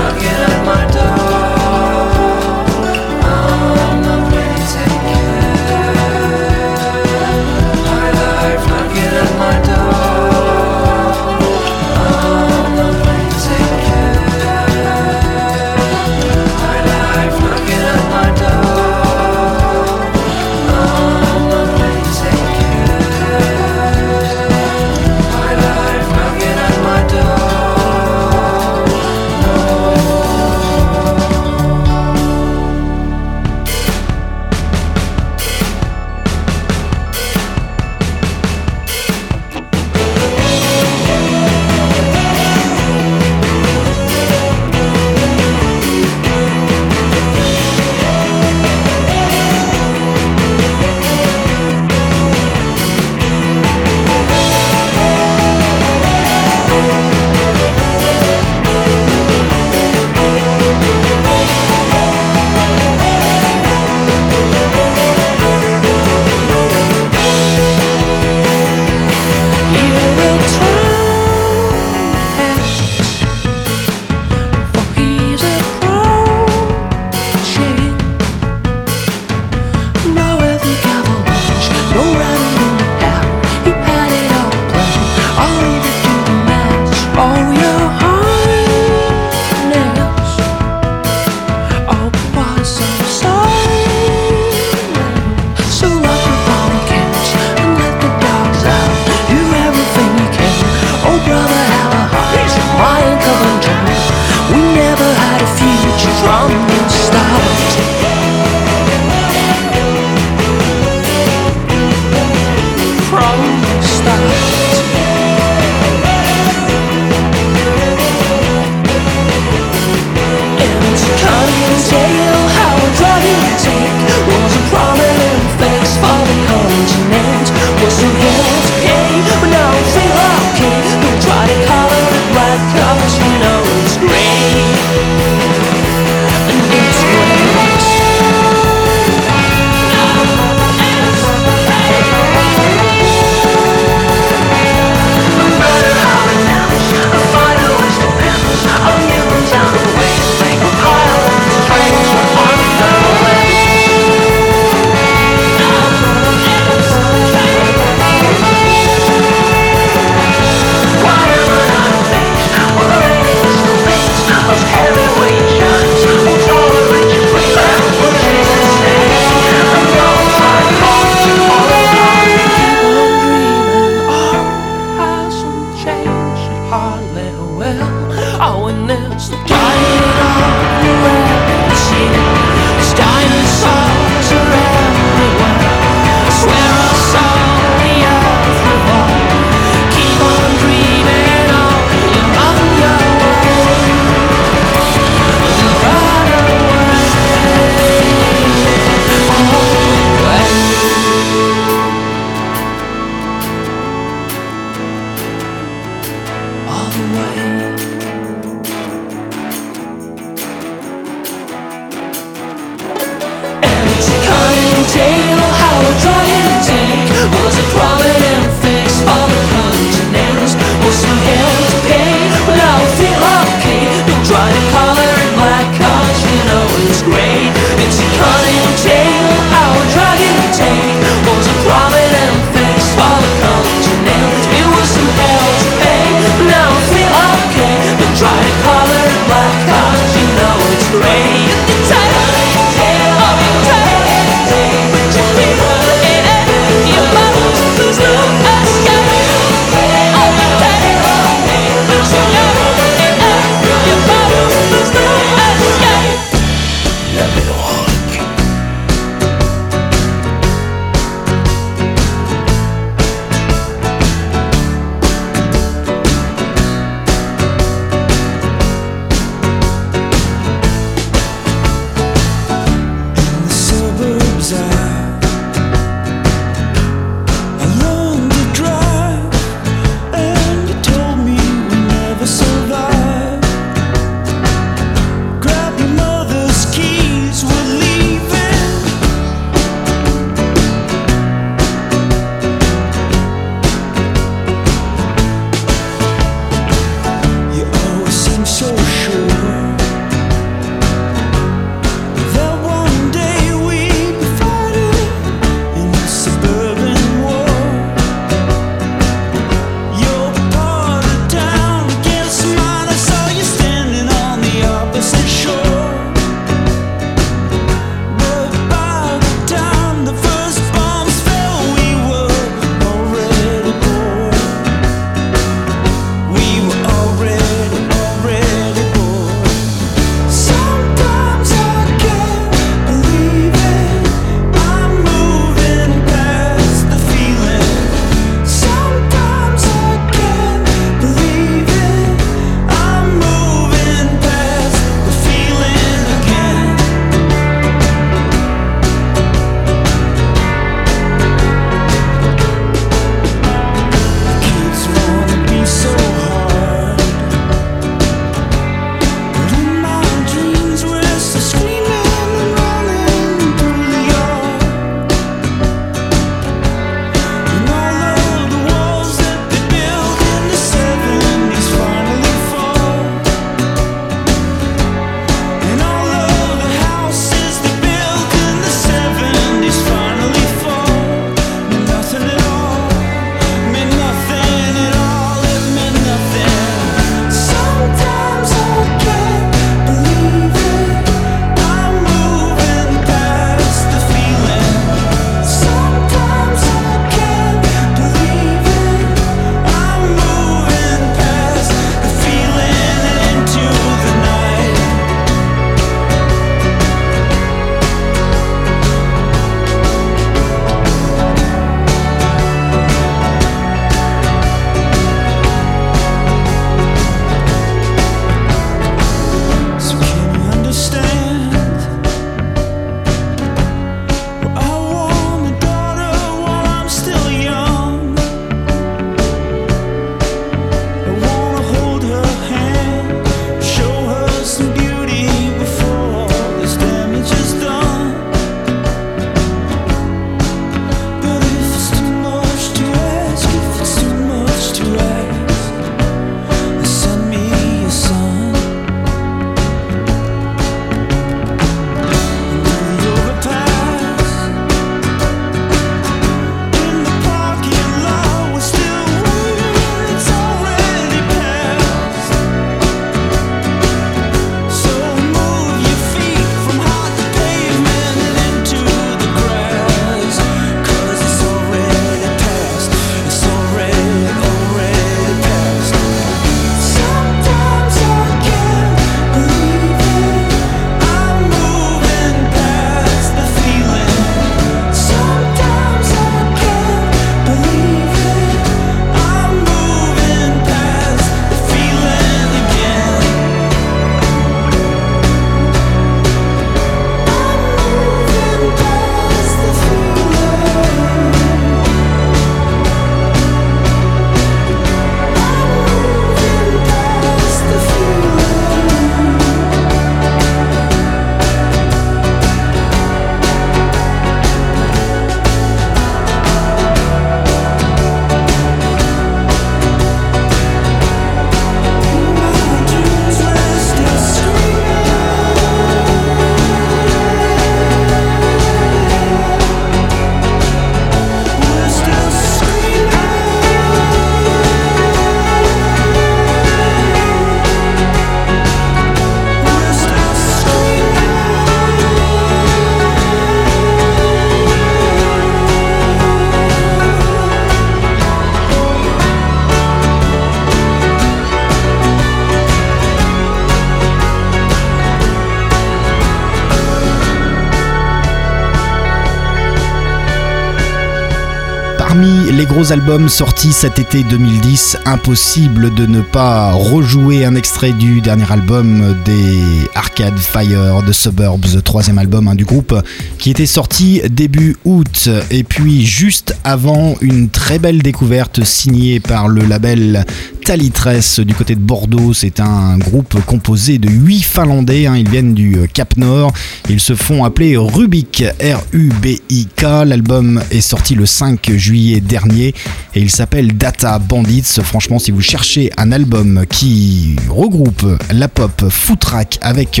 gros albums sortis cet été 2010, impossible de ne pas rejouer un extrait du dernier album des Arcade Fire de Suburbs, troisième album hein, du groupe, qui était sorti début août. Et puis juste avant, une très belle découverte signée par le label Talitress du côté de Bordeaux. C'est un groupe composé de 8 Finlandais. hein. Ils viennent du Cap Nord. Ils se font appeler Rubik, R-U-B-I-K. L'album est sorti le 5 juillet dernier et il s'appelle Data Bandits. Franchement, si vous cherchez un album qui regroupe la pop footrack avec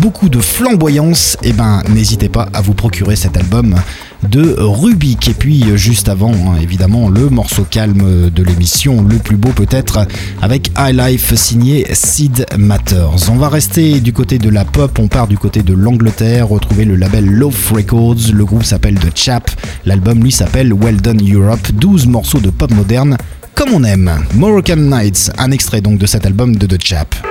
beaucoup de flamboyance, eh ben n'hésitez pas à vous procurer cet album de Rubik. Et puis juste avant, hein, évidemment, le morceau calme de l'émission, le plus beau peut-être, avec High Life signé Sid Matters. On va rester du côté de la pop, on part du côté de l'Angleterre, retrouver le label Loaf Records. Le groupe s'appelle The Chap, l'album lui s'appelle Well Done Europe, 12 morceaux de pop moderne comme on aime. Moroccan Nights, un extrait donc de cet album de The Chap.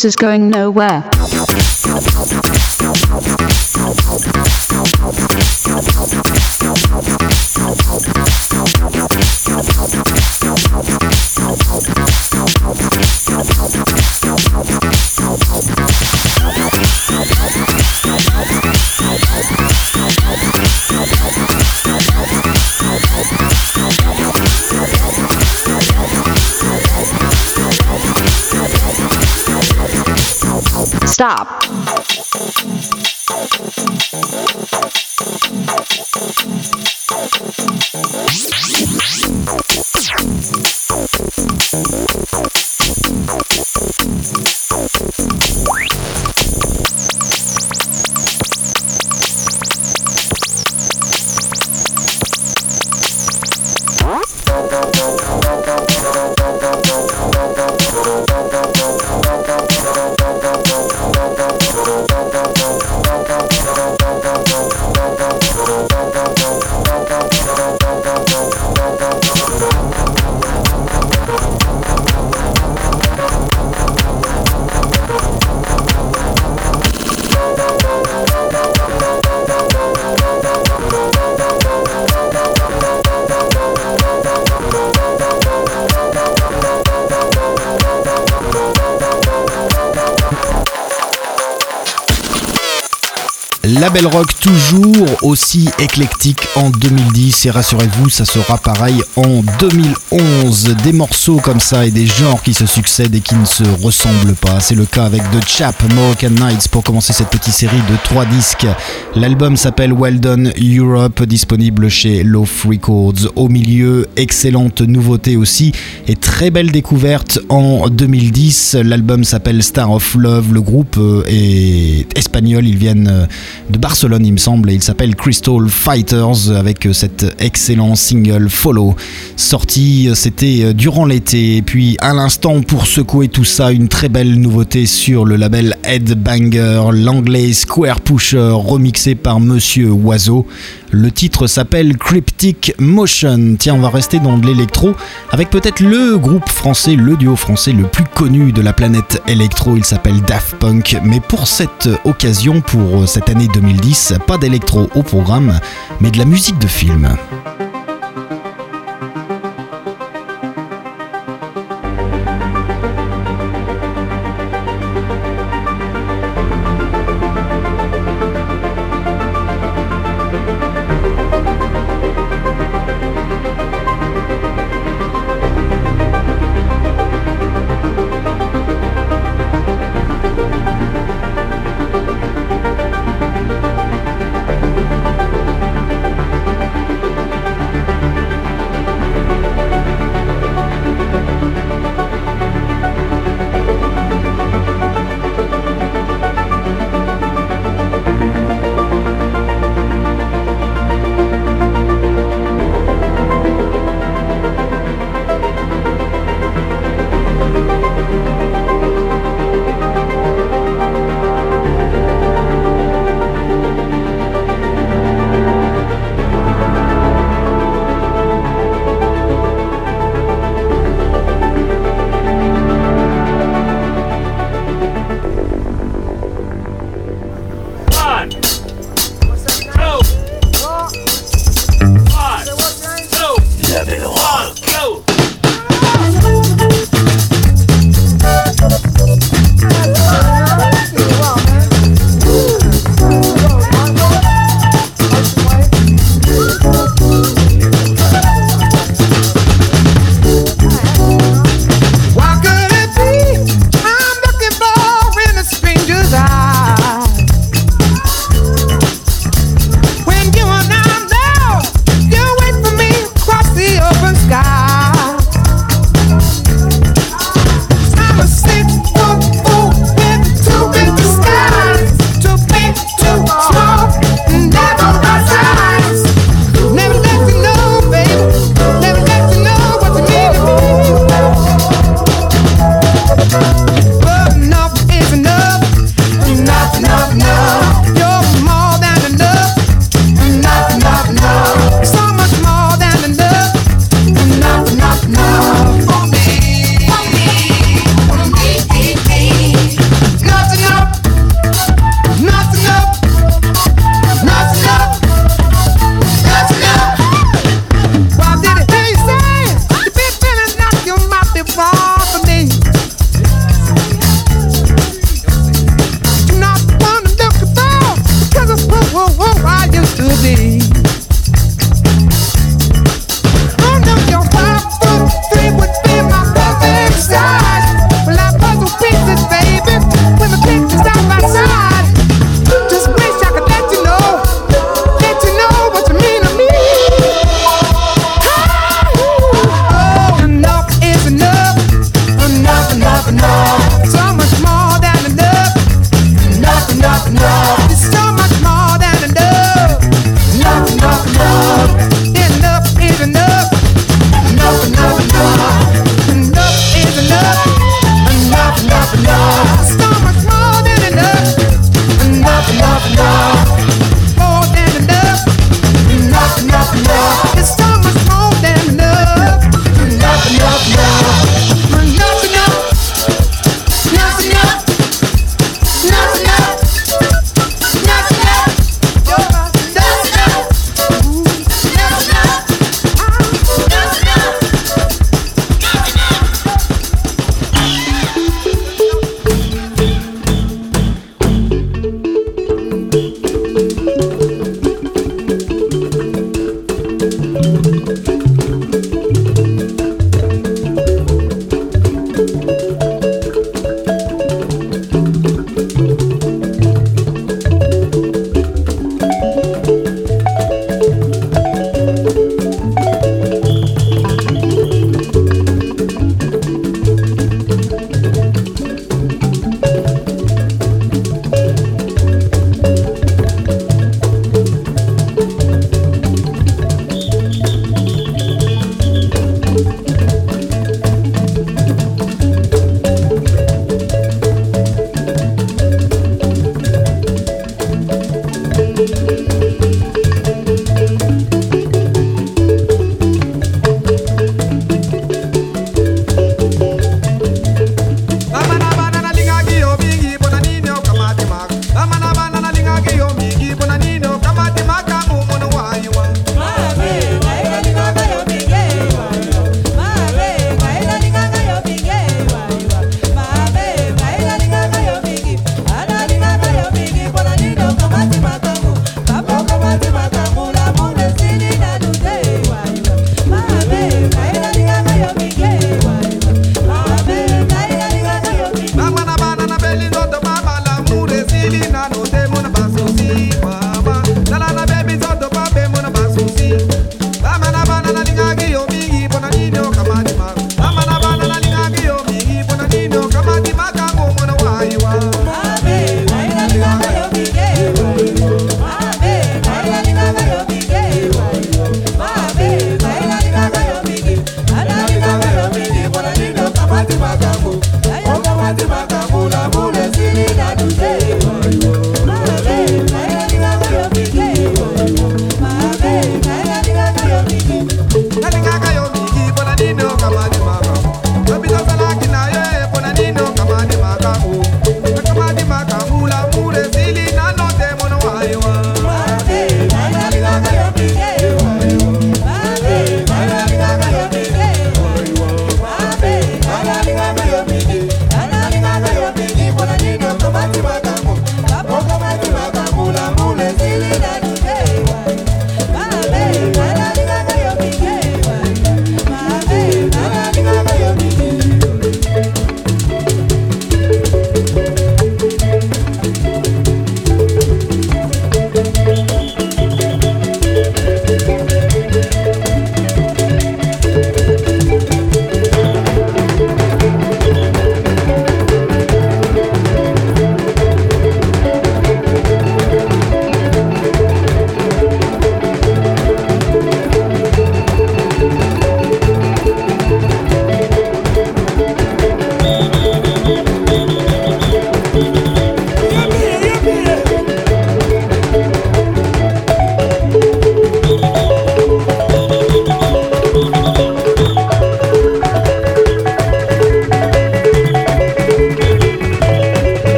This is going nowhere. Stop. Label Rock toujours aussi éclectique en 2010 et rassurez-vous ça sera pareil en 2011 des morceaux comme ça et des genres qui se succèdent et qui ne se ressemblent pas. C'est le cas avec The Chap Moroccan Nights pour commencer cette petite série de trois disques. L'album s'appelle Well Done Europe disponible chez Loaf Records. Au milieu excellente nouveauté aussi et très belle découverte en 2010 l'album s'appelle Star of Love. Le groupe euh, est espagnol. Ils viennent euh, de Barcelone, il me semble, et il Crystal Fighters avec cet excellent single Follow. Sorti, c'était durant l'été, et puis à l'instant, pour secouer tout ça, une très belle nouveauté sur le label Headbanger, l'anglais Square Pusher, remixé par Monsieur Oiseau. Le titre s'appelle Cryptic Motion. Tiens, on va rester dans de l'électro avec peut-être le groupe français, le duo français le plus connu de la planète électro. Il s'appelle Daft Punk. Mais pour cette occasion, pour cette année 2010, pas d'électro programme, mais de la musique de film.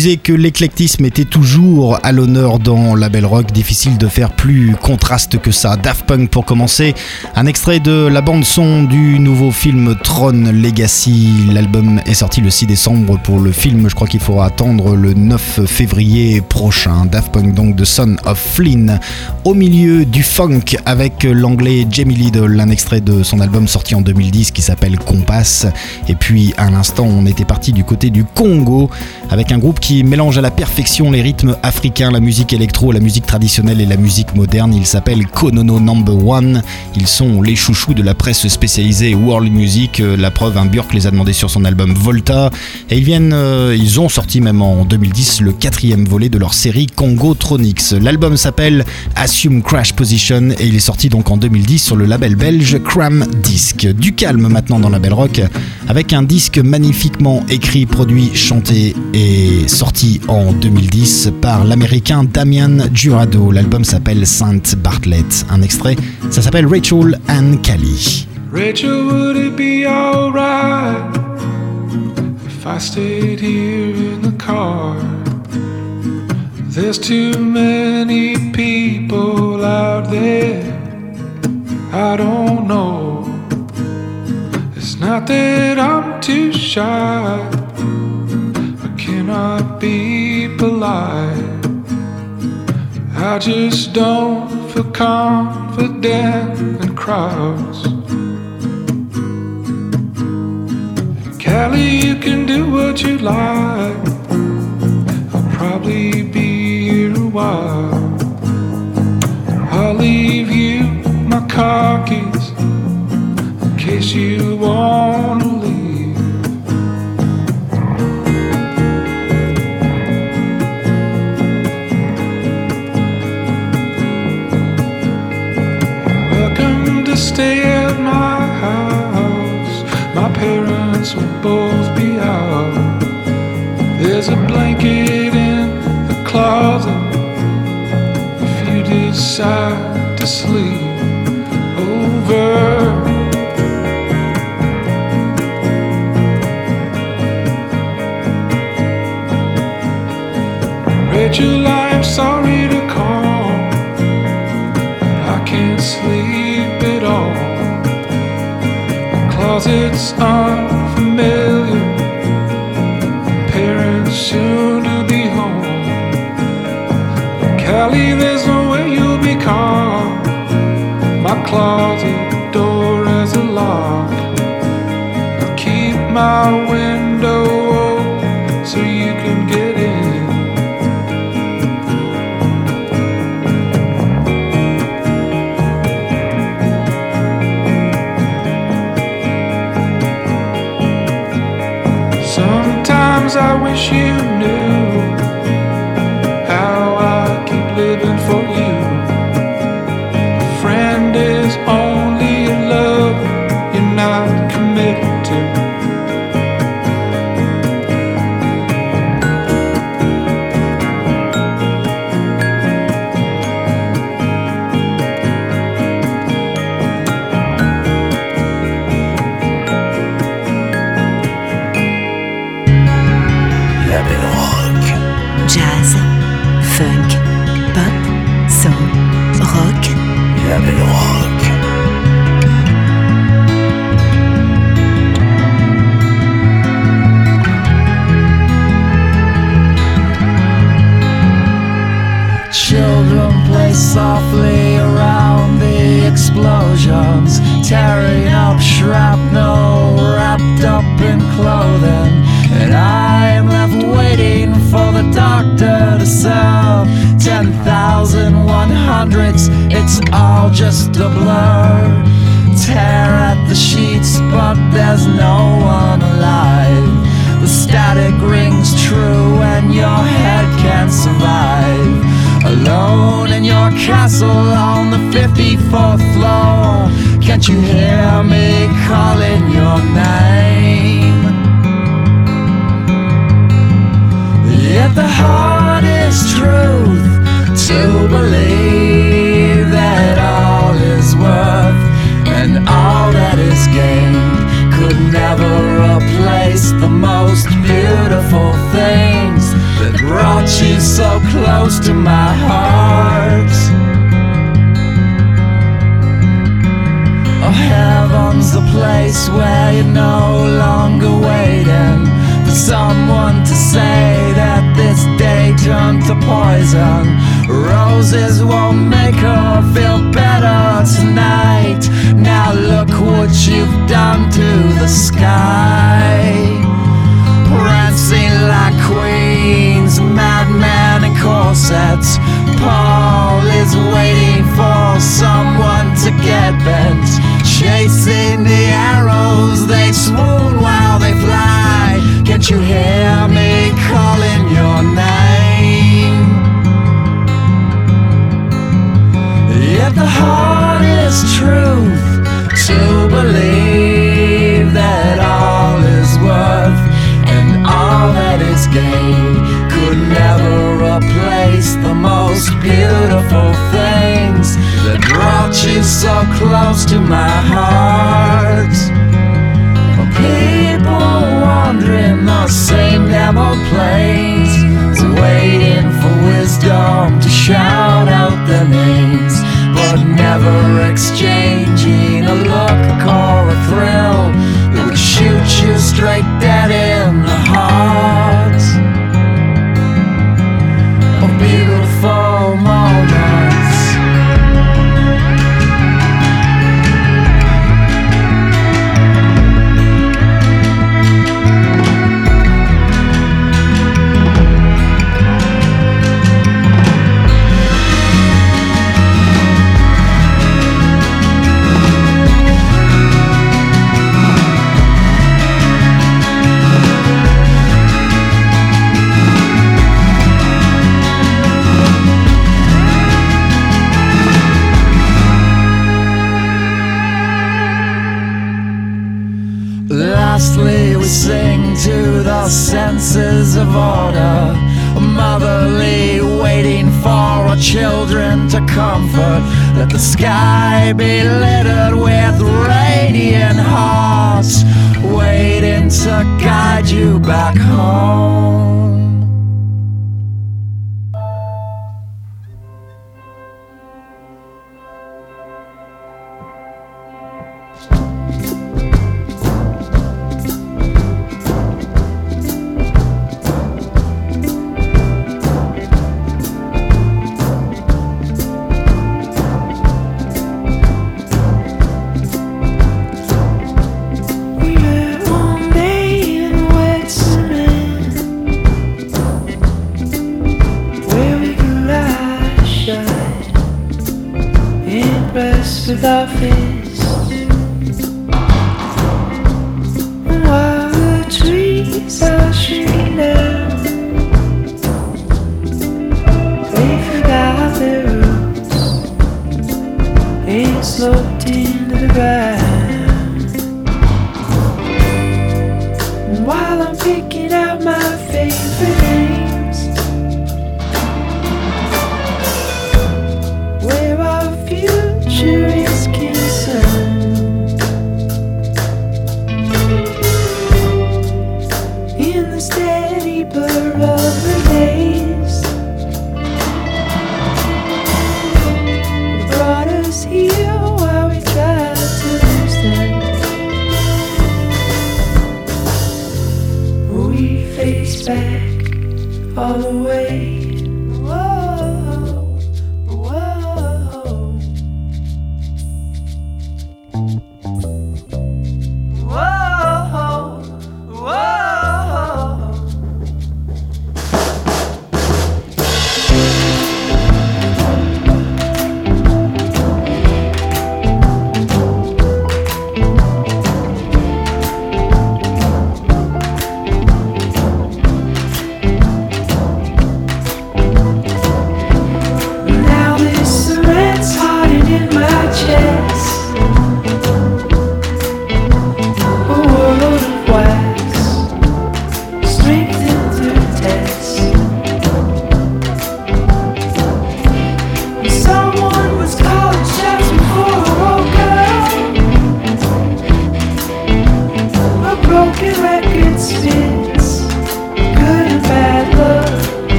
Que l'éclectisme était toujours à l'honneur dans la Belle Rock, difficile de faire plus contraste que ça. Daft Punk pour commencer, un extrait de la bande son du nouveau film Tron Legacy. L'album est sorti le 6 décembre pour le film, je crois qu'il faudra attendre le 9 février prochain. Daft Punk donc de Son of Flynn. Au milieu du funk avec l'anglais Jamie Lidl, un extrait de son album sorti en 2010 qui s'appelle Compass. Et puis à l'instant on était parti du côté du Congo avec un groupe qui mélange à la perfection les rythmes africains, la musique électro, la musique traditionnelle et la musique moderne. Il s'appelle Konono Number One. Ils sont les chouchous de la presse spécialisée World Music. Euh, La preuve, un Burke les a demandé sur son album Volta. Et ils viennent, euh, ils ont sorti même en 2010 le quatrième volet de leur série Congo Tronics. L'album s'appelle Assume Crash Position et il est sorti donc en 2010 sur le label belge Cram Disc. Du calme maintenant dans la Belle Rock avec un disque magnifiquement écrit, produit, chanté et sorti en 2010 par l'américain Damian Jurado. L'album s'appelle Saint Bartlett. Un extrait, ça s'appelle Rachel Ann Kelly. Rachel, would it be alright if I stayed here in the car? There's too many people out there. I don't know. It's not that I'm too shy. Cannot be polite. I just don't feel confident in crowds. Callie, you can do what you like. I'll probably be here a while. I'll leave you my car keys in case you wanna leave. Stay at my house. My parents will both be out. There's a blanket in the closet if you decide to sleep over. Rachel, I'm sorry The closet's unfamiliar. Parents soon to be home. Kelly, there's no way you'll be calm. My closet door has a lock. I'll keep my window you 10,100s. It's all just a blur. Tear at the sheets, but there's no one alive. The static rings true, and your head can't survive. Alone in your castle on the 54th floor. Can't you hear me calling your place where you're no longer waiting for someone to say that this day turned to poison. Roses won't make her feel better tonight. Now look what you've done to the sky. Prancing like queens, madmen in corsets. Paul is waiting for someone to get bent. Chasing the arrows, they swoon while they fly. Can't you hear me calling your name? Yet the heart is truth you so close to my heart. People wandering the same old plains, waiting for wisdom to shout out their names, but never exchanging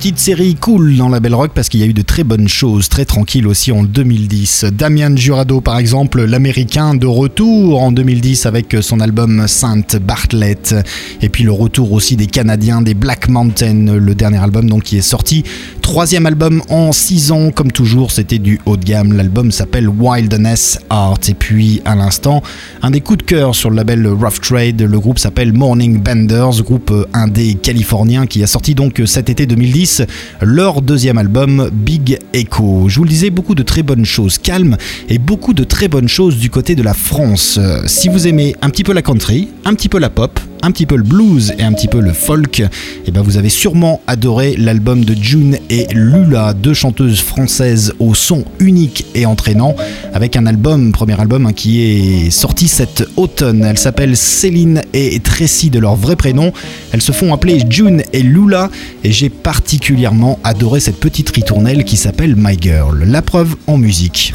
Petite série cool dans la Belle Rock parce qu'il y a eu de très bonnes choses, très tranquilles aussi en 2010. Damien Jurado par exemple, l'américain de retour en 2010 avec son album Sainte Bartlett. Et puis le retour aussi des Canadiens des Black Mountain, le dernier album donc qui est sorti. Troisième album en 6 ans, comme toujours c'était du haut de gamme. L'album s'appelle Wilderness Art. Et puis à l'instant, un des coups de cœur sur le label Rough Trade, le groupe s'appelle Morning Benders, groupe indé californien qui a sorti donc cet été 2010 leur deuxième album Big Echo. Je vous le disais, beaucoup de très bonnes choses calmes et beaucoup de très bonnes choses du côté de la France. Si vous aimez un petit peu la country, un petit peu la pop, un petit peu le blues et un petit peu le folk, eh ben vous avez sûrement adoré l'album de June et Lula, deux chanteuses françaises au son unique et entraînant, avec un album, premier album hein, qui est sorti cet automne. Elles s'appellent Céline et Tracy de leur vrai prénom. Elles se font appeler June et Lula et j'ai particulièrement adoré cette petite ritournelle qui s'appelle My Girl. La preuve en musique.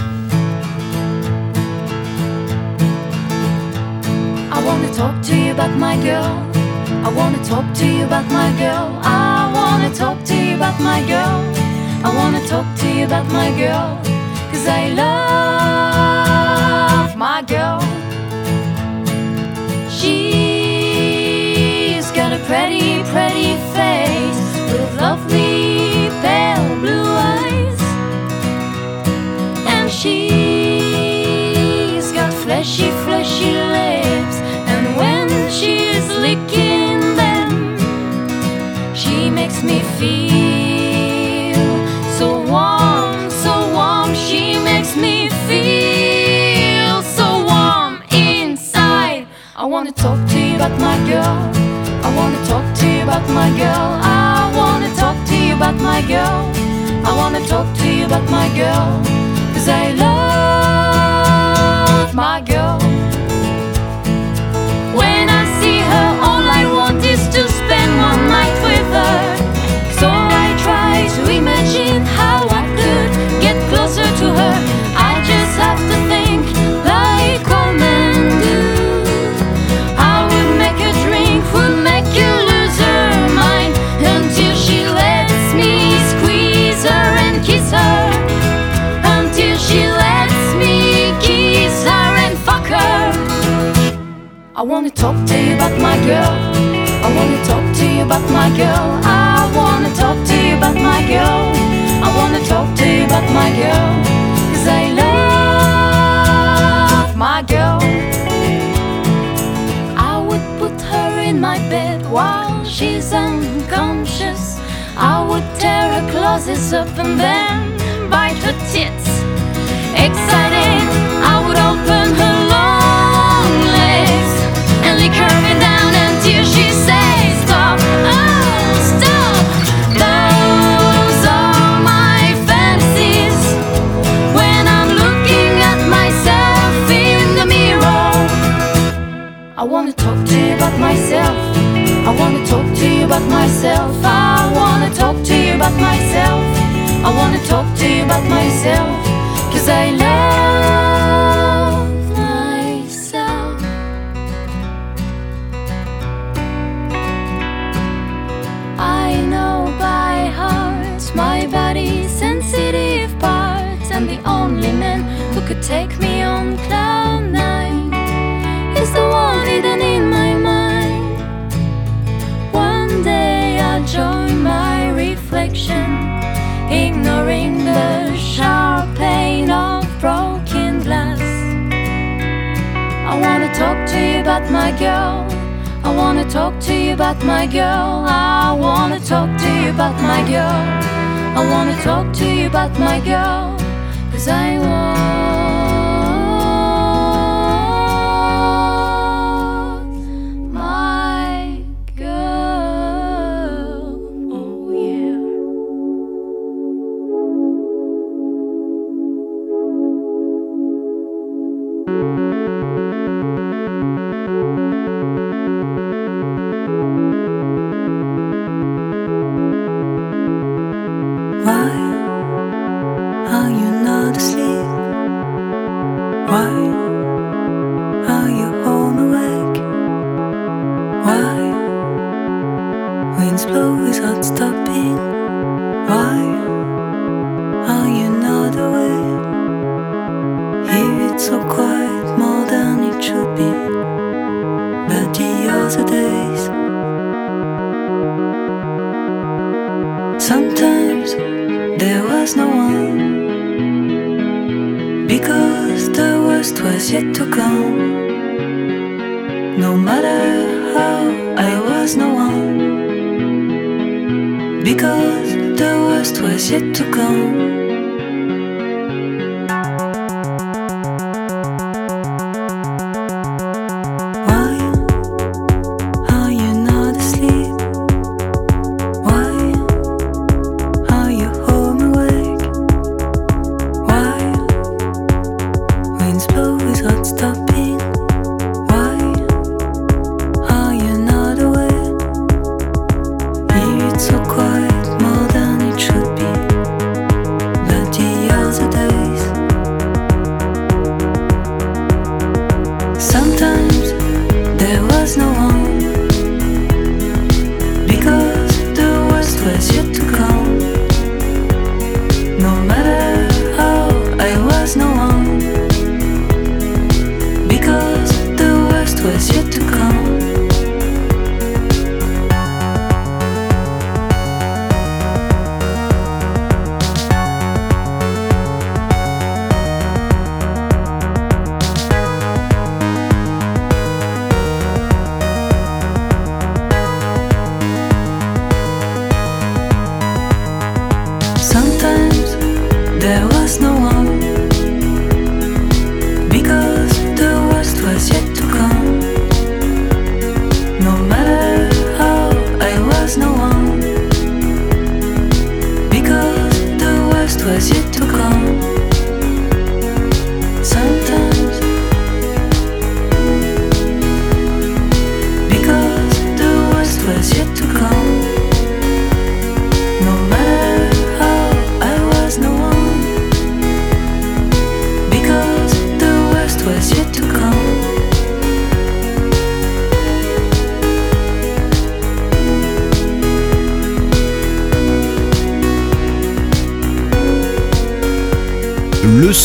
About my girl. I wanna talk to you about my girl. I wanna talk to you about my girl. I wanna talk to you about my girl. Cause I love my girl. She's got a pretty, pretty face with lovely pale blue eyes. And she's me feel so warm, so warm. She makes me feel so warm inside. I wanna talk to you about my girl. I wanna talk to you about my girl. I wanna talk to you about my girl. I wanna talk to you about my girl. Cause I love my girl. I wanna talk to you about my girl. I wanna talk to you about my girl. I wanna talk to you about my girl. I wanna talk to you about my girl. Cause I love my girl. I would put her in my bed while she's unconscious. I would tear her clothes up and then bite her tits. Excited, my girl. I wanna talk to you about my girl. I wanna talk to you about my girl, cause I want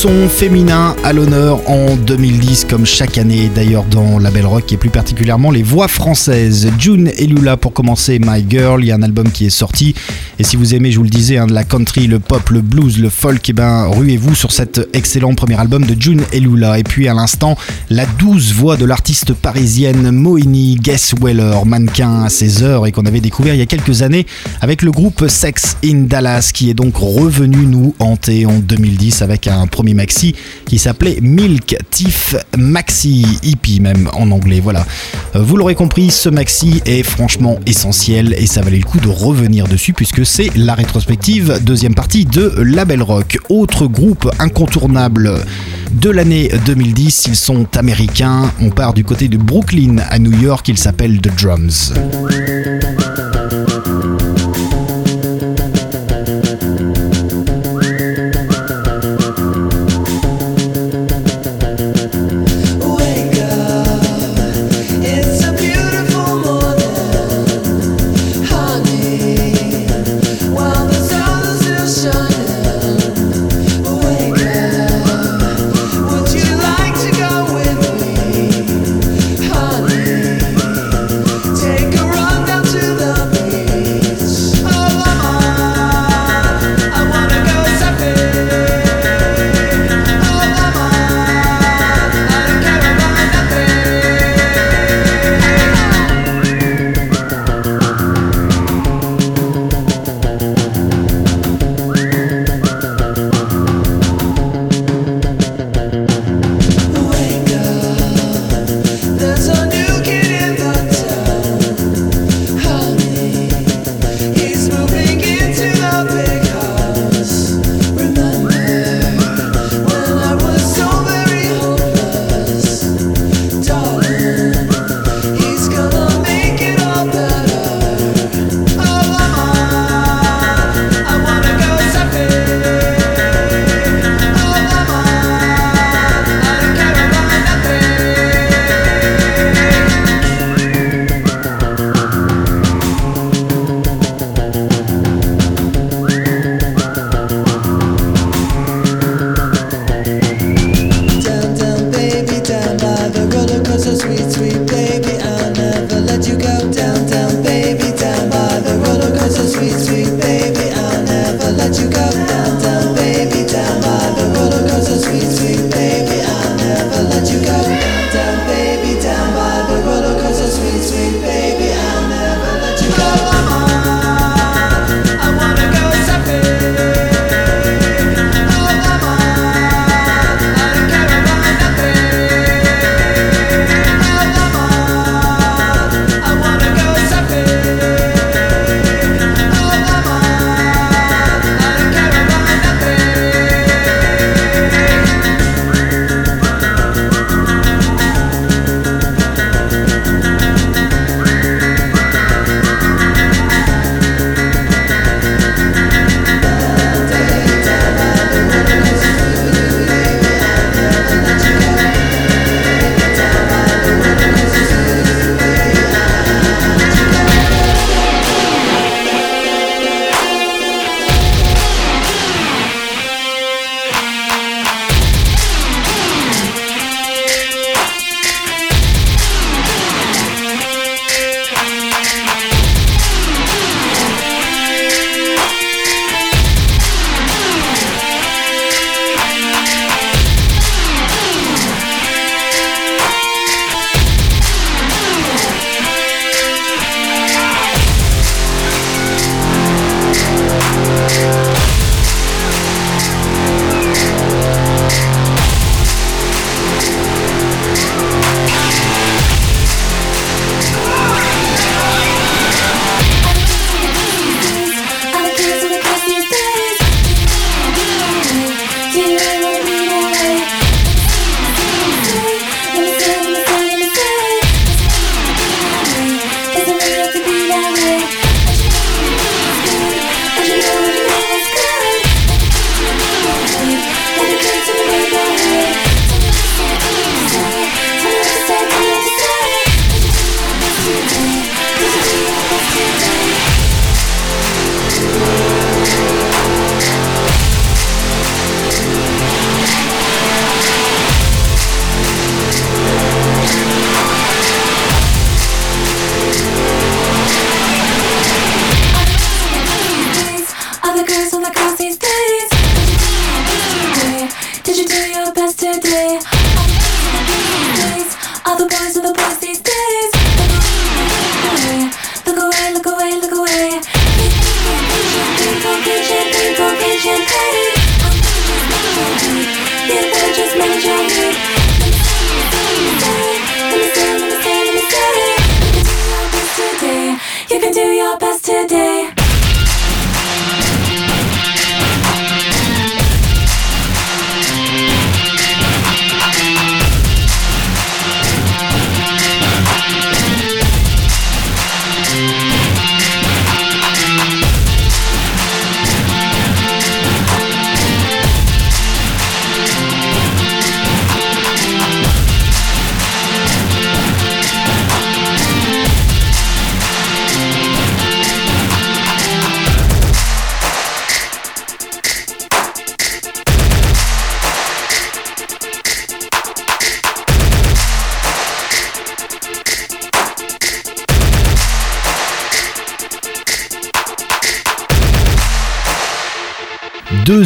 son féminin à l'honneur en 2010, comme chaque année d'ailleurs dans la Belle Rock, et plus particulièrement les voix françaises. June et Lula pour commencer My Girl, il y a un album qui est sorti. Et si vous aimez, je vous le disais, hein, de la country, le pop, le blues, le folk, et ben ruez-vous sur cet excellent premier album de June et Lula. Et puis à l'instant, la douce voix de l'artiste parisienne Moini Guess Weller, mannequin à ses heures et qu'on avait découvert il y a quelques années avec le groupe Sex in Dallas, qui est donc revenu nous hanter en 2010 avec un premier maxi qui s'appelait Milk Tiff Maxi, hippie même en anglais. Voilà. Vous l'aurez compris, ce maxi est franchement essentiel et ça valait le coup de revenir dessus puisque c'est la rétrospective deuxième partie de La Belle Rock. Autre groupe incontournable de l'année 2010, ils sont américains. On part du côté de Brooklyn à New York, ils s'appellent The Drums.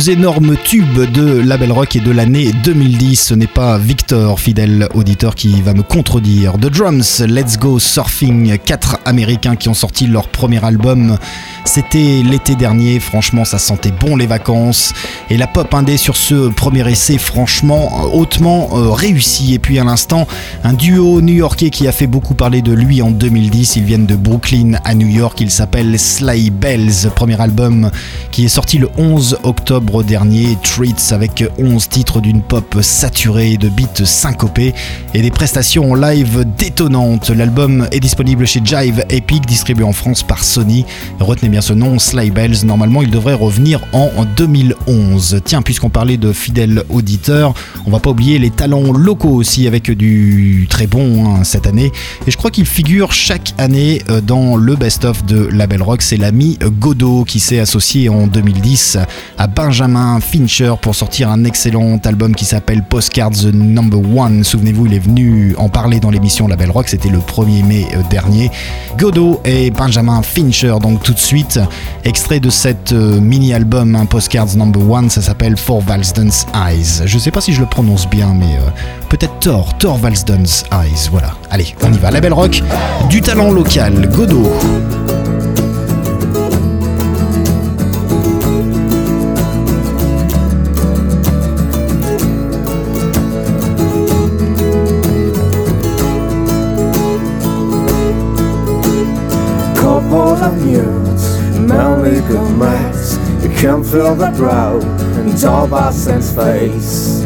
Énormes tubes de Label Rock et de l'année 2010. Ce n'est pas Victor, fidèle auditeur, qui va me contredire. The Drums, Let's Go Surfing, quatre Américains qui ont sorti leur premier album. C'était l'été dernier, franchement ça sentait bon les vacances. Et la pop indé sur ce premier essai, franchement hautement euh, réussi. Et puis à l'instant, un duo new-yorkais qui a fait beaucoup parler de lui en 2010. Ils viennent de Brooklyn à New York. Il s'appelle Sly Bells, premier album qui est sorti le 11 octobre dernier. Treats avec 11 titres d'une pop saturée, de beats syncopés et des prestations en live détonnantes. L'album est disponible chez Jive Epic, distribué en France par Sony. Retenez bien ce nom, Sly Bells. Normalement, il devrait revenir en 2011. Tiens, puisqu'on parlait de fidèles auditeurs, on va pas oublier les talents locaux aussi avec du très bon hein, cette année. Et je crois qu'il figure chaque année euh, dans le best-of de Label Rock. C'est l'ami Godot qui s'est associé en 2010 à Benjamin Fincher pour sortir un excellent album qui s'appelle Postcards Number One. Souvenez-vous, il est venu en parler dans l'émission Label Rock. C'était le 1er mai euh, dernier. Godot et Benjamin Fincher, donc tout de suite. Extrait de cet euh, mini-album, un Postcards Number One, ça s'appelle For Valsden's Eyes. Je sais pas si je le prononce bien, mais euh, peut-être Thor, Thor Valsden's Eyes. Voilà. Allez, on y va. Label Rock, du talent local, Godot. And Torbasen's face.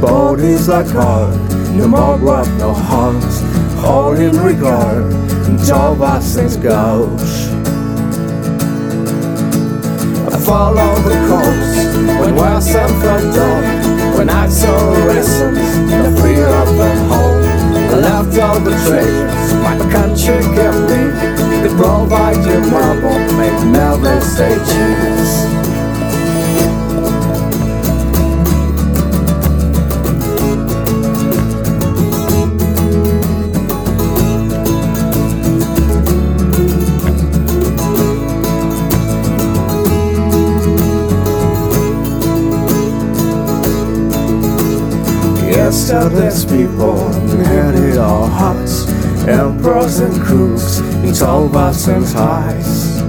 Bodies like heart, no more rock, no hearts. Holding regard and Torbasen's gauche. I follow the coast when west and dawn. When I saw reasons, the fear of the home. I left all the treasures my country gave me. They provide you marble, make mellow stages. Yes, godless people, and it all hearts, emperors and crooks. In tall bats and ties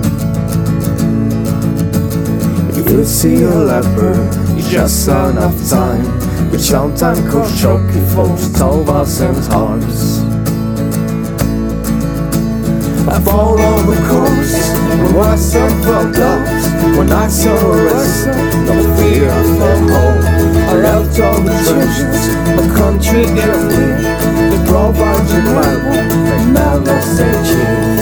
If you see a leopard, you just son of time. With sometimes Korshoki folks, tall bats and hearts I follow the coast when western felt lost When I saw a rest, no fear of the home I left all the treasures my country gave me They provide you mal não sentiu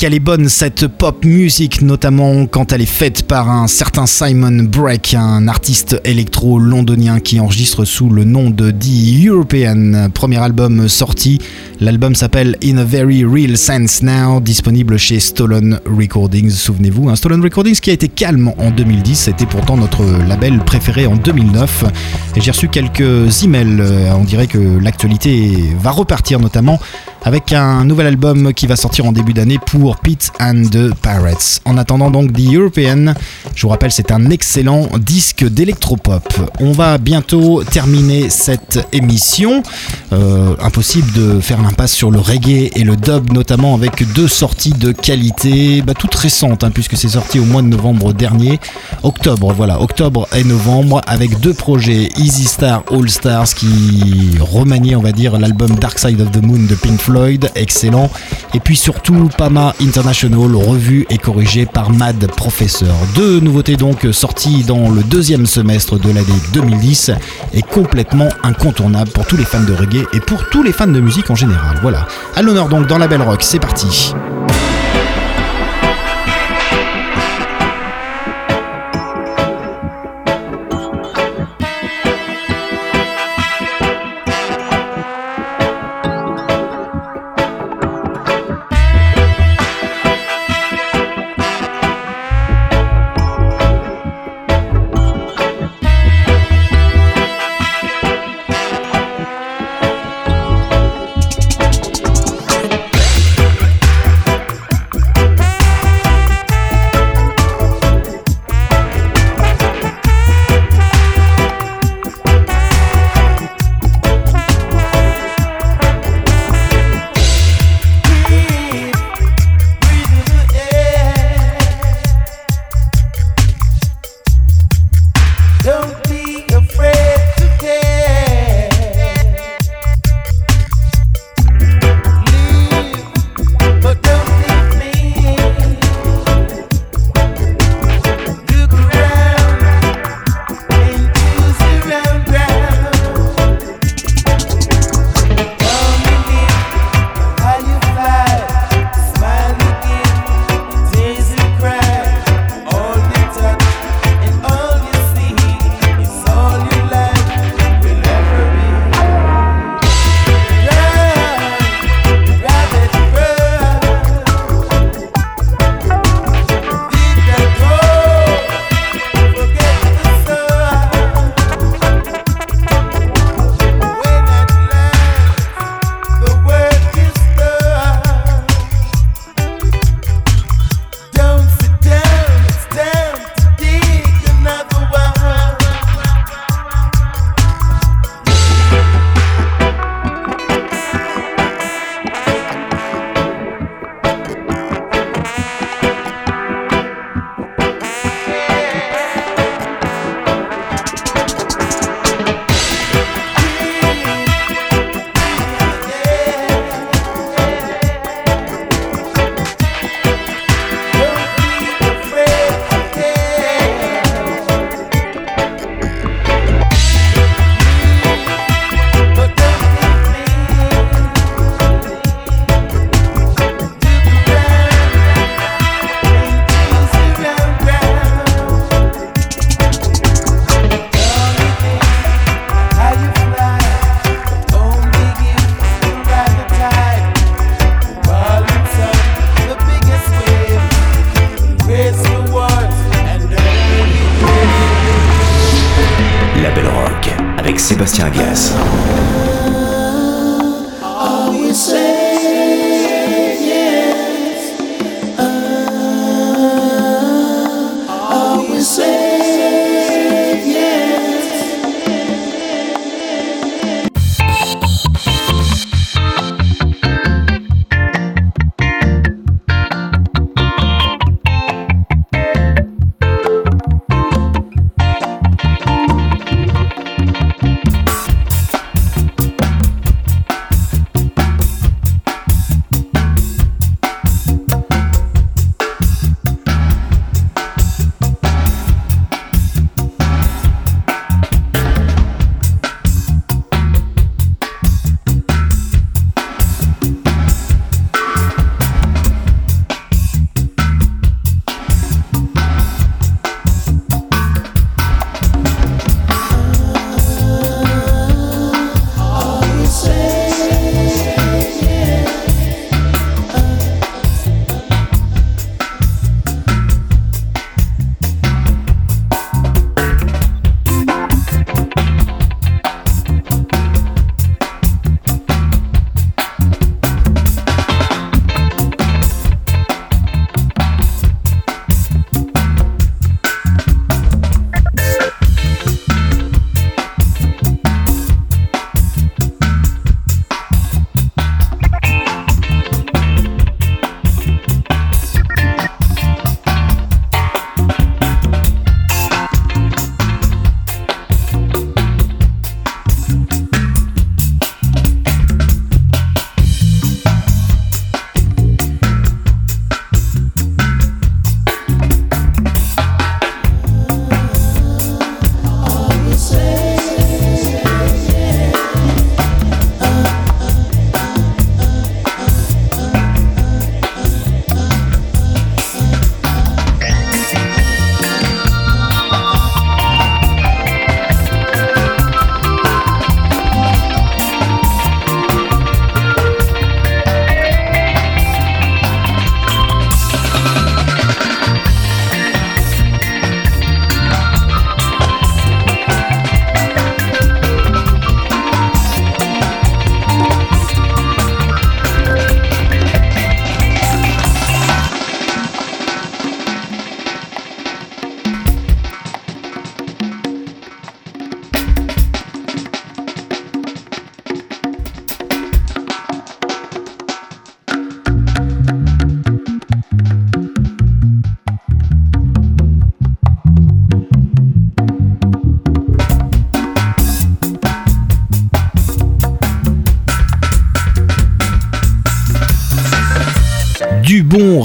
qu'elle est bonne cette pop music, notamment quand elle est faite par un certain Simon Breck, un artiste électro londonien qui enregistre sous le nom de The European. Premier album sorti, l'album s'appelle In a Very Real Sense Now, disponible chez Stolen Recordings. Souvenez-vous, un Stolen Recordings qui a été calme en 2010, c'était pourtant notre label préféré en 2009. Et j'ai reçu quelques emails, euh, on dirait que l'actualité va repartir notamment avec un nouvel album qui va sortir en début d'année pour Pete and the Pirates. En attendant donc The European, je vous rappelle c'est un excellent disque d'électropop. On va bientôt terminer cette émission. Euh, impossible de faire l'impasse sur le reggae et le dub notamment avec deux sorties de qualité, bah, toutes récentes hein, puisque c'est sorti au mois de novembre dernier. Octobre, voilà, octobre et novembre avec deux projets Easy Star All Stars qui remanie on va dire l'album Dark Side of the Moon de Pink Floyd, excellent. Et puis surtout Pama International, revu et corrigé par Mad Professor. Deux nouveautés donc sorties dans le deuxième semestre de l'année 2010 et complètement incontournables pour tous les fans de reggae et pour tous les fans de musique en général. Voilà. À l'honneur donc dans la Belle Rock, c'est parti.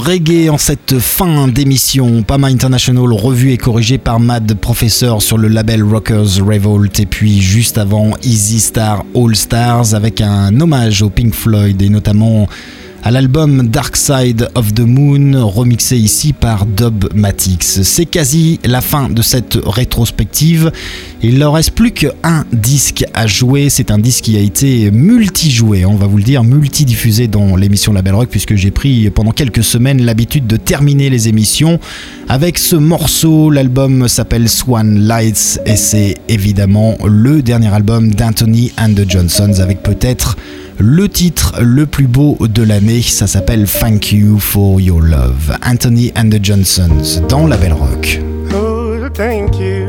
Reggae en cette fin d'émission. Pama International, revu et corrigé par Mad Professor sur le label Rockers Revolt. Et puis juste avant, Easy Star All Stars avec un hommage au Pink Floyd et notamment à l'album Dark Side of the Moon, remixé ici par Dubmatix. C'est quasi la fin de cette rétrospective. Il leur reste plus qu'un disque à jouer. C'est un disque qui a été multijoué, on va vous le dire, multidiffusé dans l'émission Label Rock, puisque j'ai pris pendant quelques semaines l'habitude de terminer les émissions avec ce morceau. L'album s'appelle Swan Lights et c'est évidemment le dernier album d'Anthony and the Johnsons avec peut-être le titre le plus beau de l'année, ça s'appelle Thank You for Your Love. Anthony and the Johnsons dans la Belle Rock. Oh, thank you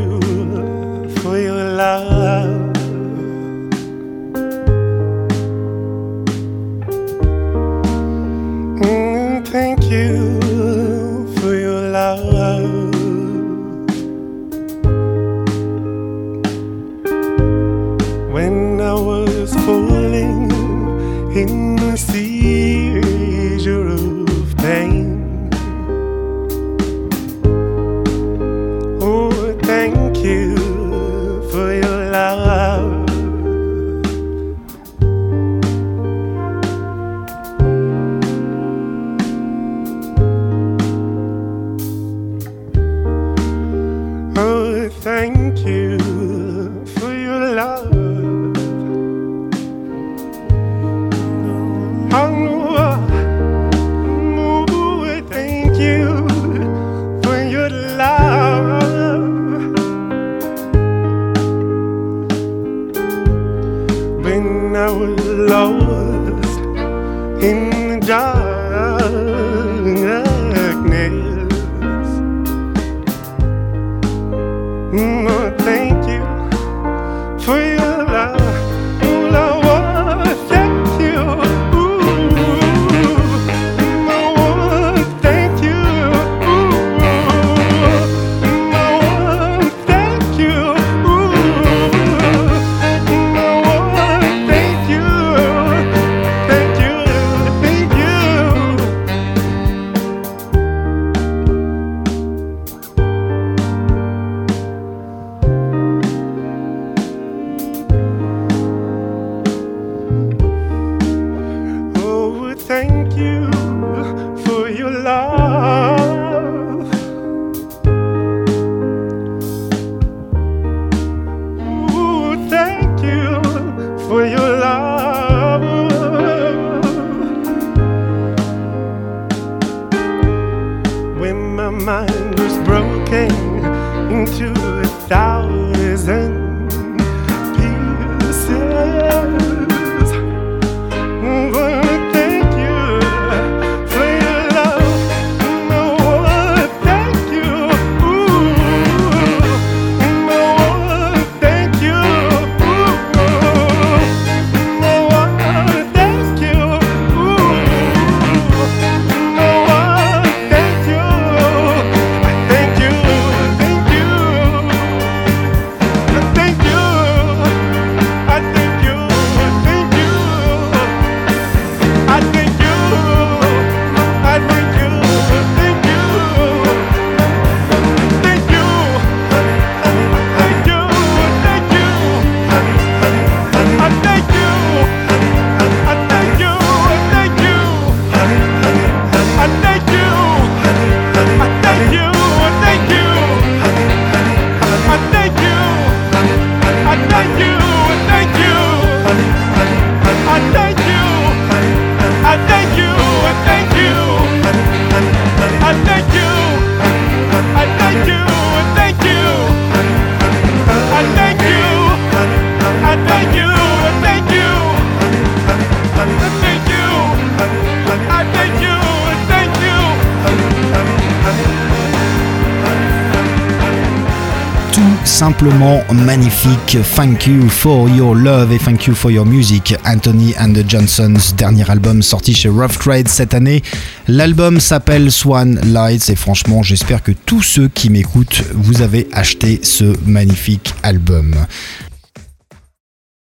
magnifique. Thank you for your love et thank you for your music. Anthony and the Johnsons, dernier album sorti chez Rough Trade cette année. L'album s'appelle Swan Lights et franchement, j'espère que tous ceux qui m'écoutent, vous avez acheté ce magnifique album.